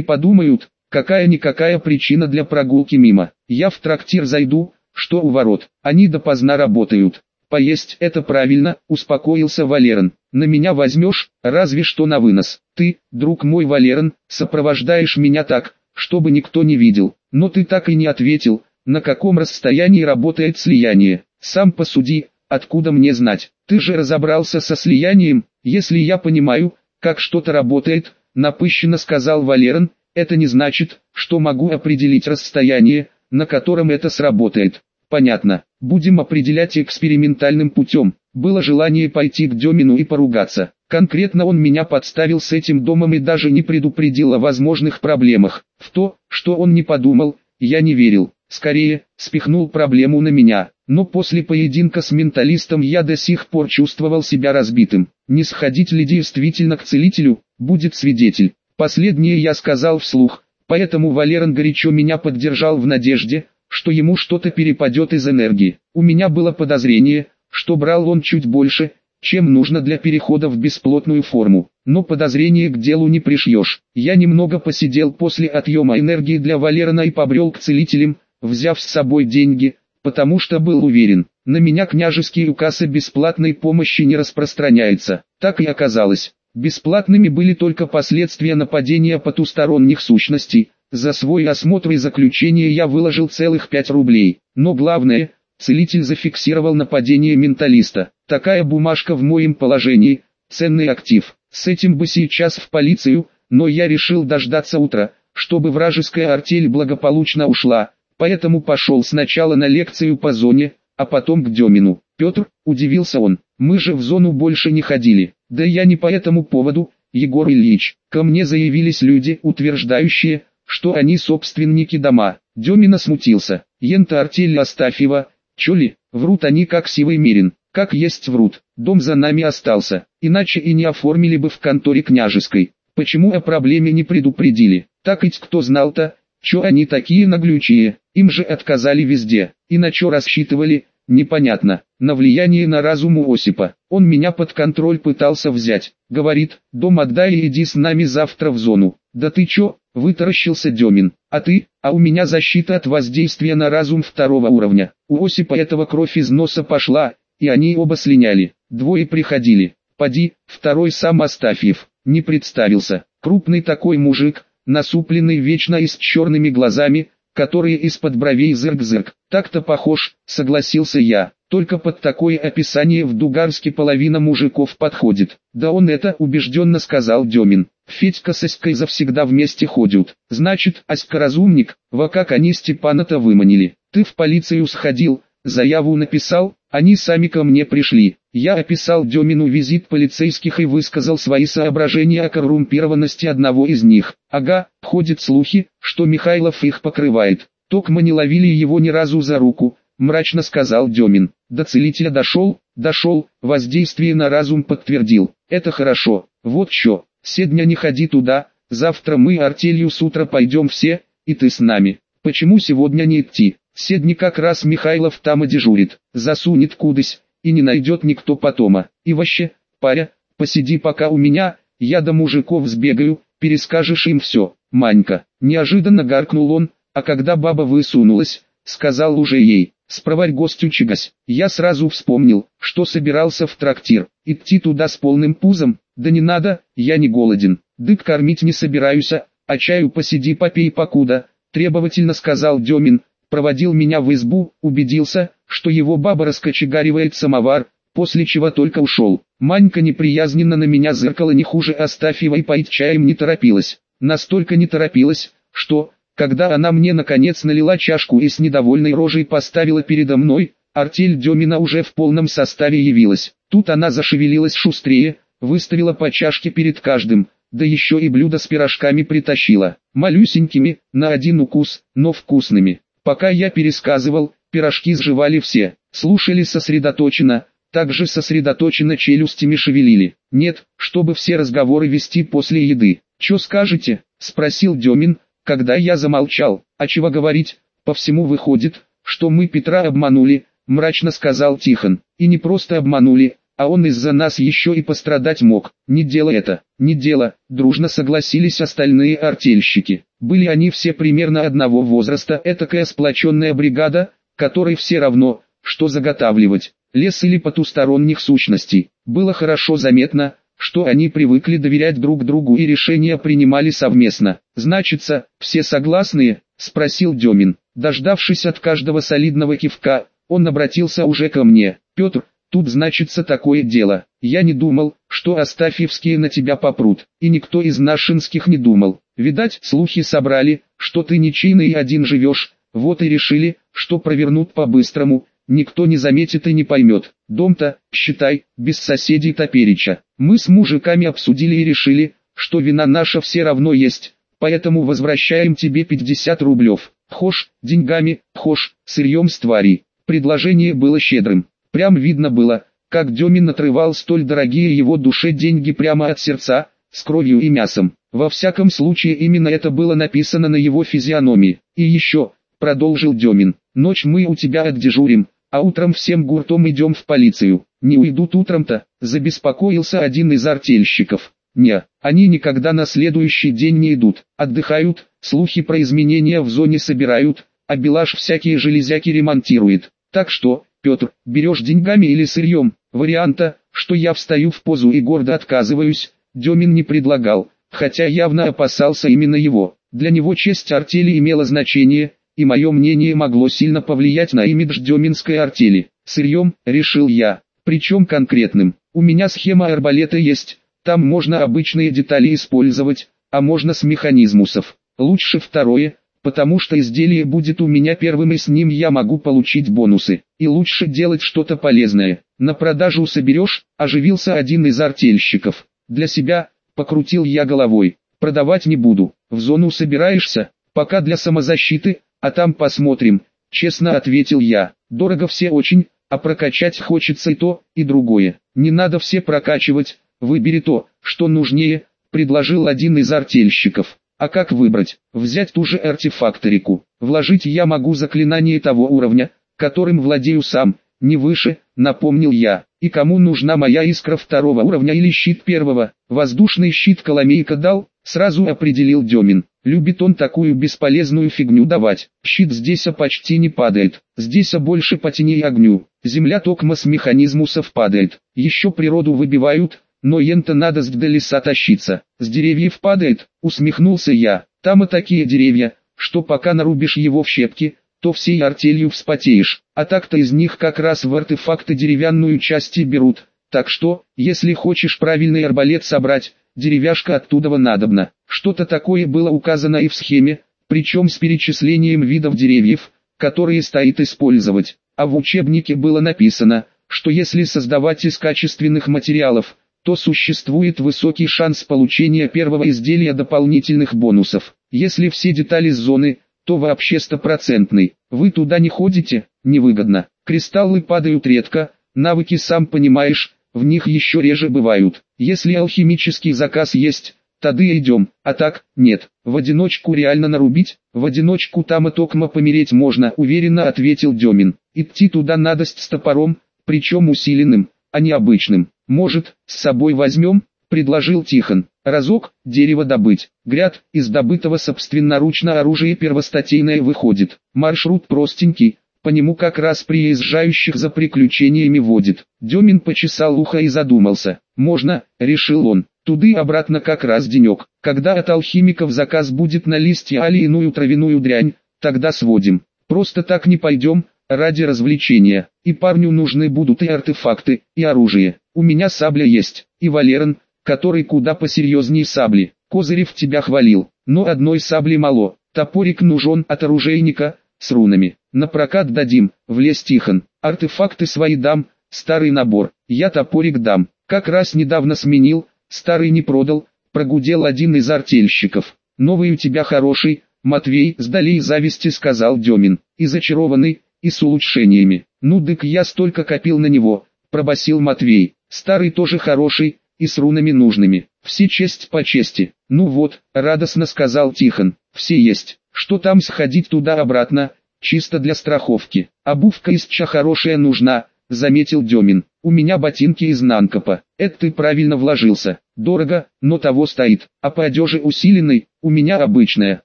подумают, какая-никакая причина для прогулки мимо. Я в трактир зайду, что у ворот, они допоздна работают. Поесть это правильно, успокоился Валерон. На меня возьмешь, разве что на вынос. Ты, друг мой Валерон, сопровождаешь меня так, чтобы никто не видел. Но ты так и не ответил, на каком расстоянии работает слияние. Сам посуди, откуда мне знать. Ты же разобрался со слиянием, если я понимаю, как что-то работает, напыщенно сказал Валерон, это не значит, что могу определить расстояние, на котором это сработает. Понятно, будем определять экспериментальным путем. Было желание пойти к Демину и поругаться. Конкретно он меня подставил с этим домом и даже не предупредил о возможных проблемах. В то, что он не подумал, я не верил. Скорее, спихнул проблему на меня. Но после поединка с менталистом я до сих пор чувствовал себя разбитым. Не сходить ли действительно к целителю, будет свидетель. Последнее я сказал вслух, поэтому Валерон горячо меня поддержал в надежде, что ему что-то перепадет из энергии. У меня было подозрение, что брал он чуть больше, чем нужно для перехода в бесплотную форму. Но подозрение к делу не пришьешь. Я немного посидел после отъема энергии для Валерона и побрел к целителям, взяв с собой деньги, потому что был уверен, на меня княжеский указ о бесплатной помощи не распространяется. Так и оказалось. Бесплатными были только последствия нападения потусторонних сущностей, за свой осмотр и заключение я выложил целых 5 рублей. Но главное, целитель зафиксировал нападение менталиста. Такая бумажка в моем положении, ценный актив. С этим бы сейчас в полицию, но я решил дождаться утра, чтобы вражеская артель благополучно ушла. Поэтому пошел сначала на лекцию по зоне, а потом к Демину. Петр, удивился он, мы же в зону больше не ходили. Да я не по этому поводу, Егор Ильич. Ко мне заявились люди, утверждающие, что они собственники дома. Демина смутился. Ента артель Астафьева, чё ли, врут они как сивый мерин, как есть врут. Дом за нами остался, иначе и не оформили бы в конторе княжеской. Почему о проблеме не предупредили? Так ведь кто знал-то, чё они такие наглючие, им же отказали везде, и на чё рассчитывали, непонятно. На влияние на разум у Осипа. Он меня под контроль пытался взять. Говорит, дом отдай и иди с нами завтра в зону. Да ты чё, Вытаращился Демин. А ты? А у меня защита от воздействия на разум второго уровня. У Осипа этого кровь из носа пошла, и они оба слиняли. Двое приходили. Поди, второй сам Астафьев. Не представился. Крупный такой мужик, насупленный вечно и с черными глазами, которые из-под бровей зырк-зырк. Так-то похож, согласился я. Только под такое описание в Дугарске половина мужиков подходит. Да он это убежденно сказал Демин. Федька с Аськой завсегда вместе ходят. Значит, Аська разумник, во как они Степана-то выманили. Ты в полицию сходил, заяву написал, они сами ко мне пришли. Я описал Демину визит полицейских и высказал свои соображения о коррумпированности одного из них. Ага, ходят слухи, что Михайлов их покрывает. Токма не ловили его ни разу за руку, мрачно сказал Демин. До целителя дошел, дошел, воздействие на разум подтвердил. Это хорошо, вот что, седня не ходи туда, завтра мы артелью с утра пойдем все, и ты с нами. Почему сегодня не идти? Седни как раз Михайлов там и дежурит, засунет кудысь, и не найдет никто потома. И вообще, паря, посиди пока у меня, я до мужиков сбегаю, перескажешь им все. Манька, неожиданно гаркнул он, а когда баба высунулась, сказал уже ей, спроварь гостю чигась. Я сразу вспомнил, что собирался в трактир, идти туда с полным пузом, да не надо, я не голоден, дык кормить не собираюсь, а чаю посиди попей покуда, требовательно сказал Демин, проводил меня в избу, убедился, что его баба раскочегаривает самовар, после чего только ушел. Манька неприязненно на меня зыркала не хуже Астафьева и поить чаем не торопилась. Настолько не торопилась, что, когда она мне наконец налила чашку и с недовольной рожей поставила передо мной, артель Демина уже в полном составе явилась. Тут она зашевелилась шустрее, выставила по чашке перед каждым, да еще и блюдо с пирожками притащила. Малюсенькими, на один укус, но вкусными. Пока я пересказывал, пирожки сживали все, слушали сосредоточенно, также сосредоточенно челюстями шевелили. Нет, чтобы все разговоры вести после еды. Чё скажете? Спросил Демин, когда я замолчал. А чего говорить, по всему выходит, что мы Петра обманули, мрачно сказал Тихон. И не просто обманули, а он из-за нас еще и пострадать мог. Не дело это, не дело, дружно согласились остальные артельщики. Были они все примерно одного возраста, этакая сплоченная бригада, которой все равно, что заготавливать, лес или потусторонних сущностей. Было хорошо заметно, что они привыкли доверять друг другу и решения принимали совместно. «Значится, все согласные?» – спросил Демин. Дождавшись от каждого солидного кивка, он обратился уже ко мне. «Петр, тут значится такое дело. Я не думал, что Астафьевские на тебя попрут, и никто из нашинских не думал. Видать, слухи собрали, что ты ничейный и один живешь, вот и решили, что провернут по-быстрому, никто не заметит и не поймет. Дом-то, считай, без соседей топереча. Мы с мужиками обсудили и решили, что вина наша все равно есть, поэтому возвращаем тебе 50 рублев. Хошь, деньгами, хошь, сырьем с твари. Предложение было щедрым. Прям видно было, как Демин отрывал столь дорогие его душе деньги прямо от сердца, с кровью и мясом. Во всяком случае именно это было написано на его физиономии. И еще, продолжил Демин, ночь мы у тебя отдежурим, а утром всем гуртом идем в полицию. Не уйдут утром-то, забеспокоился один из артельщиков. Не, они никогда на следующий день не идут, отдыхают, слухи про изменения в зоне собирают, а Белаш всякие железяки ремонтирует. Так что, Петр, берешь деньгами или сырьем, варианта, что я встаю в позу и гордо отказываюсь, Демин не предлагал, хотя явно опасался именно его. Для него честь артели имела значение, и мое мнение могло сильно повлиять на имидж Деминской артели. Сырьем, решил я, причем конкретным. У меня схема арбалета есть, там можно обычные детали использовать, а можно с механизмусов. Лучше второе, потому что изделие будет у меня первым и с ним я могу получить бонусы. И лучше делать что-то полезное. На продажу соберешь, оживился один из артельщиков. Для себя, покрутил я головой, продавать не буду. В зону собираешься, пока для самозащиты, а там посмотрим, честно ответил я. Дорого все очень, а прокачать хочется и то, и другое. Не надо все прокачивать, выбери то, что нужнее, предложил один из артельщиков. А как выбрать? Взять ту же артефакторику. Вложить я могу заклинание того уровня, которым владею сам, не выше, напомнил я. И кому нужна моя искра второго уровня или щит первого? Воздушный щит Коломейка дал, сразу определил Демин. Любит он такую бесполезную фигню давать. Щит здесь а почти не падает. Здесь а больше по тени и огню. Земля токма с механизмусов падает. Еще природу выбивают, но ента надо с до леса тащиться. С деревьев падает, усмехнулся я. Там и такие деревья, что пока нарубишь его в щепки, то всей артелью вспотеешь. А так-то из них как раз в артефакты деревянную части берут. Так что, если хочешь правильный арбалет собрать, деревяшка оттуда надобна. Что-то такое было указано и в схеме, причем с перечислением видов деревьев, которые стоит использовать. А в учебнике было написано, что если создавать из качественных материалов, то существует высокий шанс получения первого изделия дополнительных бонусов. Если все детали зоны, то вообще стопроцентный. Вы туда не ходите, невыгодно. Кристаллы падают редко, навыки сам понимаешь, в них еще реже бывают. Если алхимический заказ есть, тады идем, а так, нет. В одиночку реально нарубить, в одиночку там и токмо помереть можно, уверенно ответил Демин. Идти туда надо с топором, причем усиленным, а не обычным. Может, с собой возьмем? Предложил Тихон. Разок, дерево добыть. Гряд, из добытого собственноручно оружие первостатейное выходит. Маршрут простенький, по нему как раз приезжающих за приключениями водит. Демин почесал ухо и задумался. Можно, решил он, туды обратно как раз денек. Когда от алхимиков заказ будет на листья али иную травяную дрянь, тогда сводим. Просто так не пойдем, ради развлечения. И парню нужны будут и артефакты, и оружие. У меня сабля есть, и Валерон, который куда посерьезнее сабли. Козырев тебя хвалил, но одной сабли мало. Топорик нужен от оружейника, с рунами. На прокат дадим, влез Тихон. Артефакты свои дам, старый набор. Я топорик дам. Как раз недавно сменил, старый не продал, прогудел один из артельщиков. Новый у тебя хороший, Матвей, сдали зависти сказал Демин. И зачарованный, и с улучшениями. Ну дык я столько копил на него, пробасил Матвей. Старый тоже хороший, и с рунами нужными. все честь по чести. Ну вот, радостно сказал Тихон, все есть. Что там сходить туда-обратно, чисто для страховки. Обувка из ча хорошая нужна, заметил Демин. У меня ботинки из Нанкопа. Это ты правильно вложился. Дорого, но того стоит. А по одежде усиленной, у меня обычная.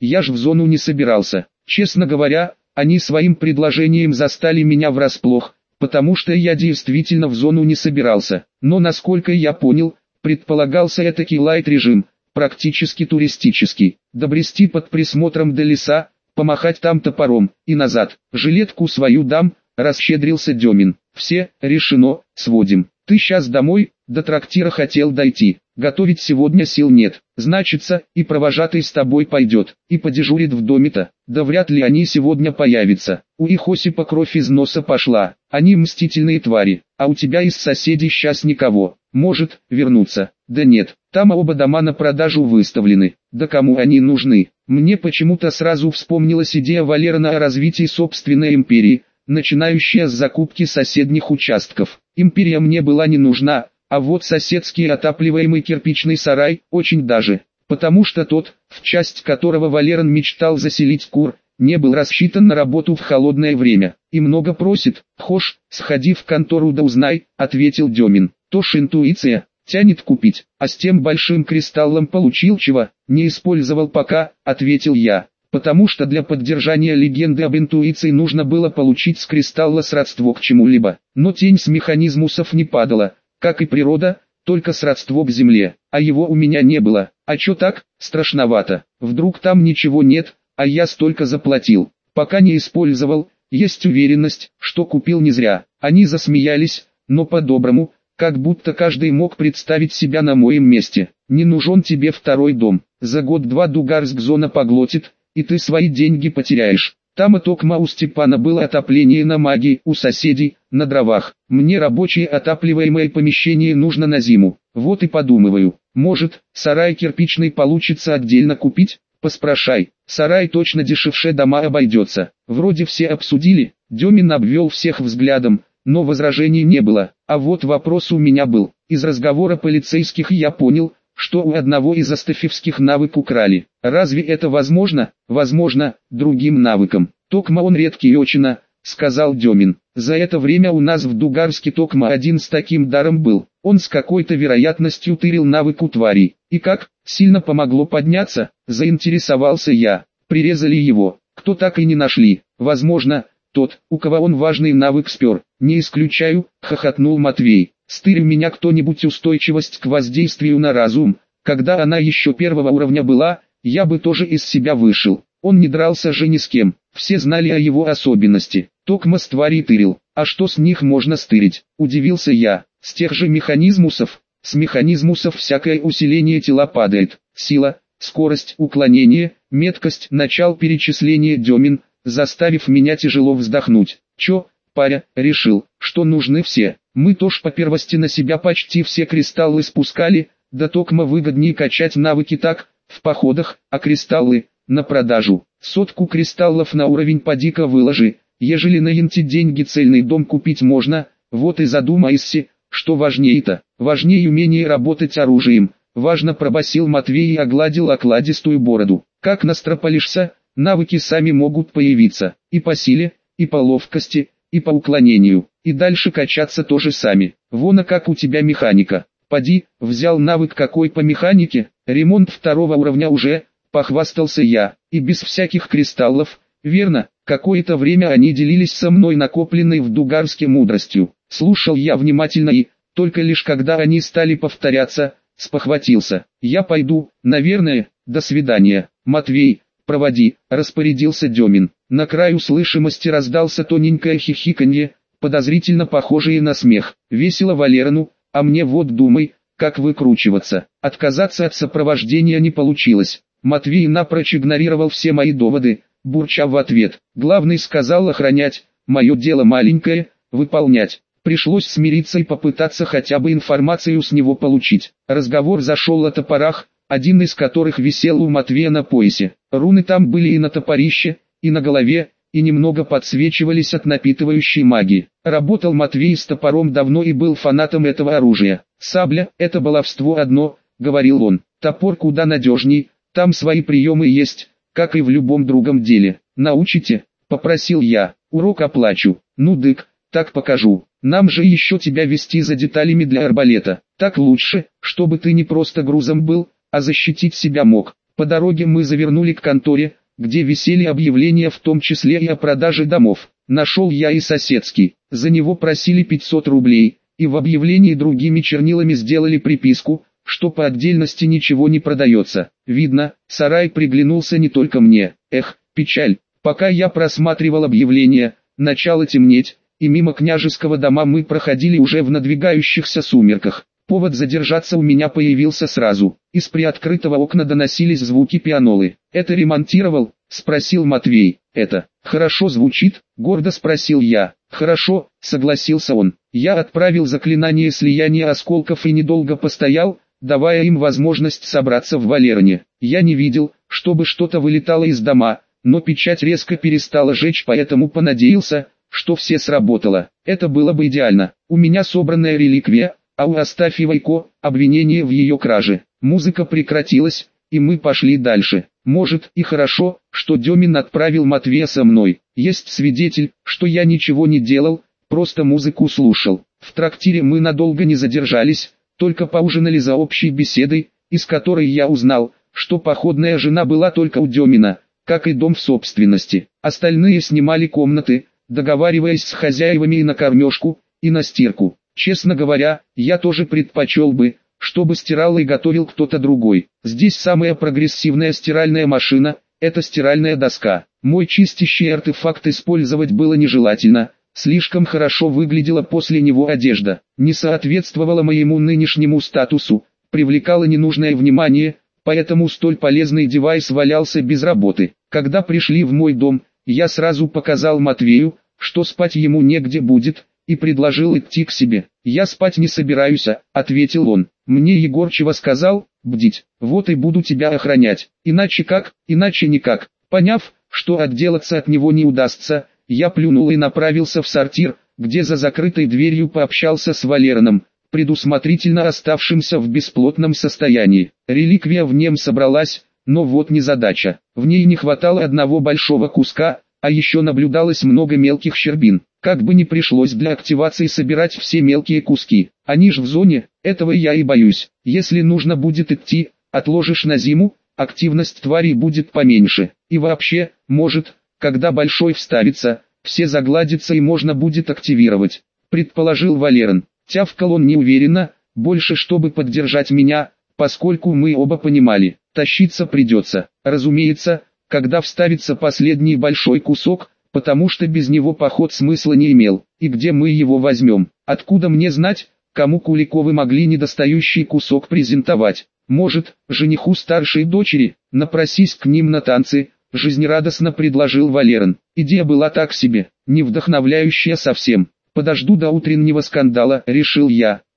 Я ж в зону не собирался. Честно говоря, они своим предложением застали меня врасплох, потому что я действительно в зону не собирался. Но насколько я понял, предполагался этакий лайт-режим, практически туристический. Добрести под присмотром до леса, помахать там топором, и назад. Жилетку свою дам, расщедрился Демин. Все, решено, сводим. Ты сейчас домой, до трактира хотел дойти. Готовить сегодня сил нет. Значится, и провожатый с тобой пойдет, и подежурит в доме-то. Да вряд ли они сегодня появятся. У их Осипа кровь из носа пошла. Они мстительные твари, а у тебя из соседей сейчас никого. Может, вернуться. Да нет, там оба дома на продажу выставлены. Да кому они нужны? Мне почему-то сразу вспомнилась идея Валерона о развитии собственной империи, начинающая с закупки соседних участков. Империя мне была не нужна, а вот соседский отапливаемый кирпичный сарай очень даже, потому что тот, в часть которого Валерон мечтал заселить кур, не был рассчитан на работу в холодное время. И много просит, хошь, сходи в контору да узнай, ответил Демин. То ж интуиция, тянет купить, а с тем большим кристаллом получил чего, не использовал пока, ответил я потому что для поддержания легенды об интуиции нужно было получить с кристалла сродство к чему-либо. Но тень с механизмусов не падала, как и природа, только сродство к земле, а его у меня не было. А чё так, страшновато, вдруг там ничего нет, а я столько заплатил. Пока не использовал, есть уверенность, что купил не зря. Они засмеялись, но по-доброму, как будто каждый мог представить себя на моем месте. Не нужен тебе второй дом, за год-два Дугарск зона поглотит, и ты свои деньги потеряешь. Там и токма у Степана было отопление на магии, у соседей, на дровах. Мне рабочее отапливаемое помещение нужно на зиму. Вот и подумываю, может, сарай кирпичный получится отдельно купить? Поспрашай, сарай точно дешевше дома обойдется. Вроде все обсудили, Демин обвел всех взглядом, но возражений не было. А вот вопрос у меня был. Из разговора полицейских я понял, что у одного из астафевских навык украли. Разве это возможно? Возможно, другим навыком. Токма он редкий очень, сказал Демин. За это время у нас в Дугарске Токма один с таким даром был. Он с какой-то вероятностью тырил навык у тварей. И как, сильно помогло подняться, заинтересовался я. Прирезали его, кто так и не нашли. Возможно, тот, у кого он важный навык спер. Не исключаю, хохотнул Матвей. Стырь меня кто-нибудь устойчивость к воздействию на разум, когда она еще первого уровня была, я бы тоже из себя вышел. Он не дрался же ни с кем, все знали о его особенности. Токма с тварей тырил, а что с них можно стырить? Удивился я, с тех же механизмусов, с механизмусов всякое усиление тела падает, сила, скорость уклонения, меткость, начал перечисления Демин, заставив меня тяжело вздохнуть. Чё, паря, решил, что нужны все. Мы тоже по первости на себя почти все кристаллы спускали, да токмо выгоднее качать навыки так, в походах, а кристаллы, на продажу. Сотку кристаллов на уровень подика выложи, ежели на янте деньги цельный дом купить можно, вот и задумайся, что важнее-то, важнее умение работать оружием. Важно пробасил Матвей и огладил окладистую бороду. Как настропалишься, навыки сами могут появиться, и по силе, и по ловкости, и по уклонению, и дальше качаться тоже сами. Вон как у тебя механика. Поди, взял навык какой по механике, ремонт второго уровня уже, похвастался я, и без всяких кристаллов, верно, какое-то время они делились со мной накопленной в Дугарске мудростью. Слушал я внимательно и, только лишь когда они стали повторяться, спохватился. Я пойду, наверное, до свидания. Матвей, проводи, распорядился Демин. На краю слышимости раздался тоненькое хихиканье, подозрительно похожее на смех. Весело Валерану, а мне вот думай, как выкручиваться. Отказаться от сопровождения не получилось. Матвей напрочь игнорировал все мои доводы, бурча в ответ. Главный сказал охранять, мое дело маленькое, выполнять. Пришлось смириться и попытаться хотя бы информацию с него получить. Разговор зашел о топорах, один из которых висел у Матвея на поясе. Руны там были и на топорище, и на голове, и немного подсвечивались от напитывающей магии. Работал Матвей с топором давно и был фанатом этого оружия. Сабля – это баловство одно, говорил он. Топор куда надежней, там свои приемы есть, как и в любом другом деле. Научите, попросил я, урок оплачу. Ну дык, так покажу. Нам же еще тебя вести за деталями для арбалета. Так лучше, чтобы ты не просто грузом был, а защитить себя мог. По дороге мы завернули к конторе, где висели объявления в том числе и о продаже домов. Нашел я и соседский, за него просили 500 рублей, и в объявлении другими чернилами сделали приписку, что по отдельности ничего не продается. Видно, сарай приглянулся не только мне. Эх, печаль. Пока я просматривал объявление, начало темнеть, и мимо княжеского дома мы проходили уже в надвигающихся сумерках. Повод задержаться у меня появился сразу. Из приоткрытого окна доносились звуки пианолы. «Это ремонтировал?» – спросил Матвей. «Это хорошо звучит?» – гордо спросил я. «Хорошо», – согласился он. Я отправил заклинание слияния осколков и недолго постоял, давая им возможность собраться в Валерне. Я не видел, чтобы что-то вылетало из дома, но печать резко перестала жечь, поэтому понадеялся, что все сработало. Это было бы идеально. У меня собранная реликвия, а у Астафьевой Ко обвинение в ее краже. Музыка прекратилась, и мы пошли дальше. Может и хорошо, что Демин отправил Матвея со мной. Есть свидетель, что я ничего не делал, просто музыку слушал. В трактире мы надолго не задержались, только поужинали за общей беседой, из которой я узнал, что походная жена была только у Демина, как и дом в собственности. Остальные снимали комнаты, договариваясь с хозяевами и на кормежку, и на стирку. Честно говоря, я тоже предпочел бы, чтобы стирал и готовил кто-то другой. Здесь самая прогрессивная стиральная машина – это стиральная доска. Мой чистящий артефакт использовать было нежелательно, слишком хорошо выглядела после него одежда, не соответствовала моему нынешнему статусу, привлекала ненужное внимание, поэтому столь полезный девайс валялся без работы. Когда пришли в мой дом, я сразу показал Матвею, что спать ему негде будет, и предложил идти к себе. «Я спать не собираюсь», — ответил он. «Мне Егорчева сказал, бдить, вот и буду тебя охранять. Иначе как, иначе никак». Поняв, что отделаться от него не удастся, я плюнул и направился в сортир, где за закрытой дверью пообщался с Валераном, предусмотрительно оставшимся в бесплотном состоянии. Реликвия в нем собралась, но вот не задача. В ней не хватало одного большого куска, а еще наблюдалось много мелких щербин. Как бы не пришлось для активации собирать все мелкие куски. Они ж в зоне, этого я и боюсь. Если нужно будет идти, отложишь на зиму, активность тварей будет поменьше. И вообще, может, когда большой вставится, все загладится и можно будет активировать. Предположил Валерон. Тявкал он неуверенно, больше чтобы поддержать меня, поскольку мы оба понимали, тащиться придется. Разумеется, когда вставится последний большой кусок, потому что без него поход смысла не имел, и где мы его возьмем, откуда мне знать, кому Куликовы могли недостающий кусок презентовать, может, жениху старшей дочери, напросись к ним на танцы, жизнерадостно предложил Валерон. Идея была так себе, не вдохновляющая совсем. Подожду до утреннего скандала, решил я.